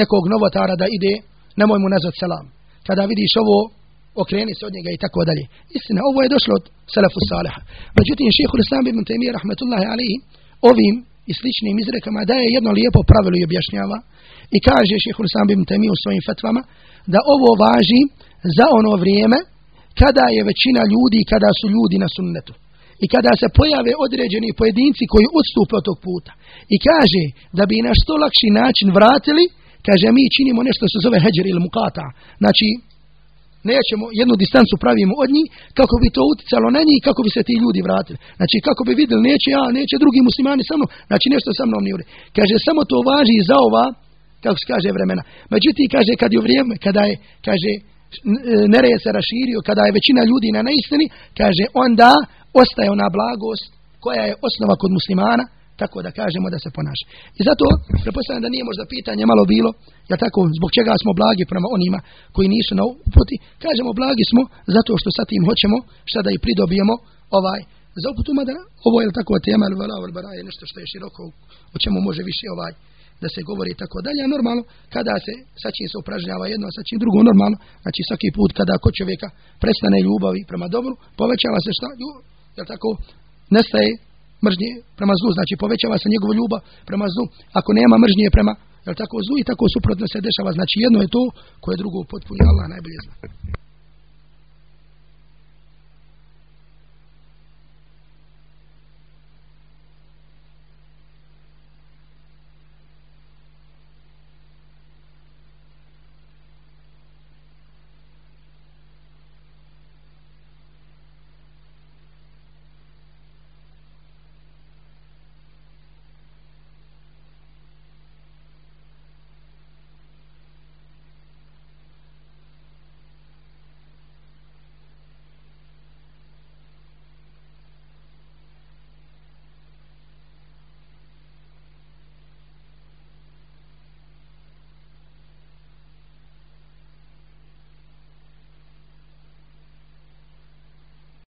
nekog novotara da ide, nemoj mu nazvat selam. Kada vidiš ovo, okreni se od njega i tako dalje. Istina, ovo je došlo od selefu saliha. Međutim, šehhul Islam ibn Taymiyyah, rahmetullahi alihi, ovim i sličnim izrekama daje jedno lijepo pravilo i objašnjava i kaže Islam ibn Taymiyyah u svojim fetvama da ovo važi za ono vrijeme kada je većina ljudi, kada su ljudi na sunnetu. I kada se pojave određeni pojedinci koji odstupe od tog puta. I kaže da bi na što lakši način vratili, kaže mi činimo nešto što se zove heđer ili mukata. Znači, nećemo, jednu distancu pravimo od njih, kako bi to uticalo na njih, kako bi se ti ljudi vratili. Znači, kako bi vidjeli, neće ja, neće drugi muslimani sa mnom, znači nešto sa mnom nije Kaže, samo to važi za ova, kako se kaže, vremena. Međutim, kaže, kad je vrijeme, kada je, kaže, nered se raširio, kada je većina ljudi na neistini, kaže, onda ostaje ona blagost koja je osnova kod muslimana, tako da kažemo da se ponaša. I zato, prepostavljam da nije možda pitanje malo bilo, ja tako, zbog čega smo blagi prema onima koji nisu na uputi, kažemo blagi smo zato što sa tim hoćemo šta da i pridobijemo ovaj za uputu, mada ovo je tako tema, ali je nešto što je široko, o čemu može više ovaj da se govori i tako dalje, a normalno kada se sa čim se upražnjava jedno, sa čim drugo normalno, znači svaki put kada kod čovjeka prestane ljubavi prema dobru, povećava se šta? Jel tako? Nestaje mržnje prema zlu, znači povećava se njegova ljubav prema zlu, ako nema mržnje prema jel tako zlu i tako suprotno se dešava, znači jedno je to koje drugo potpuno Allah najbolje zna.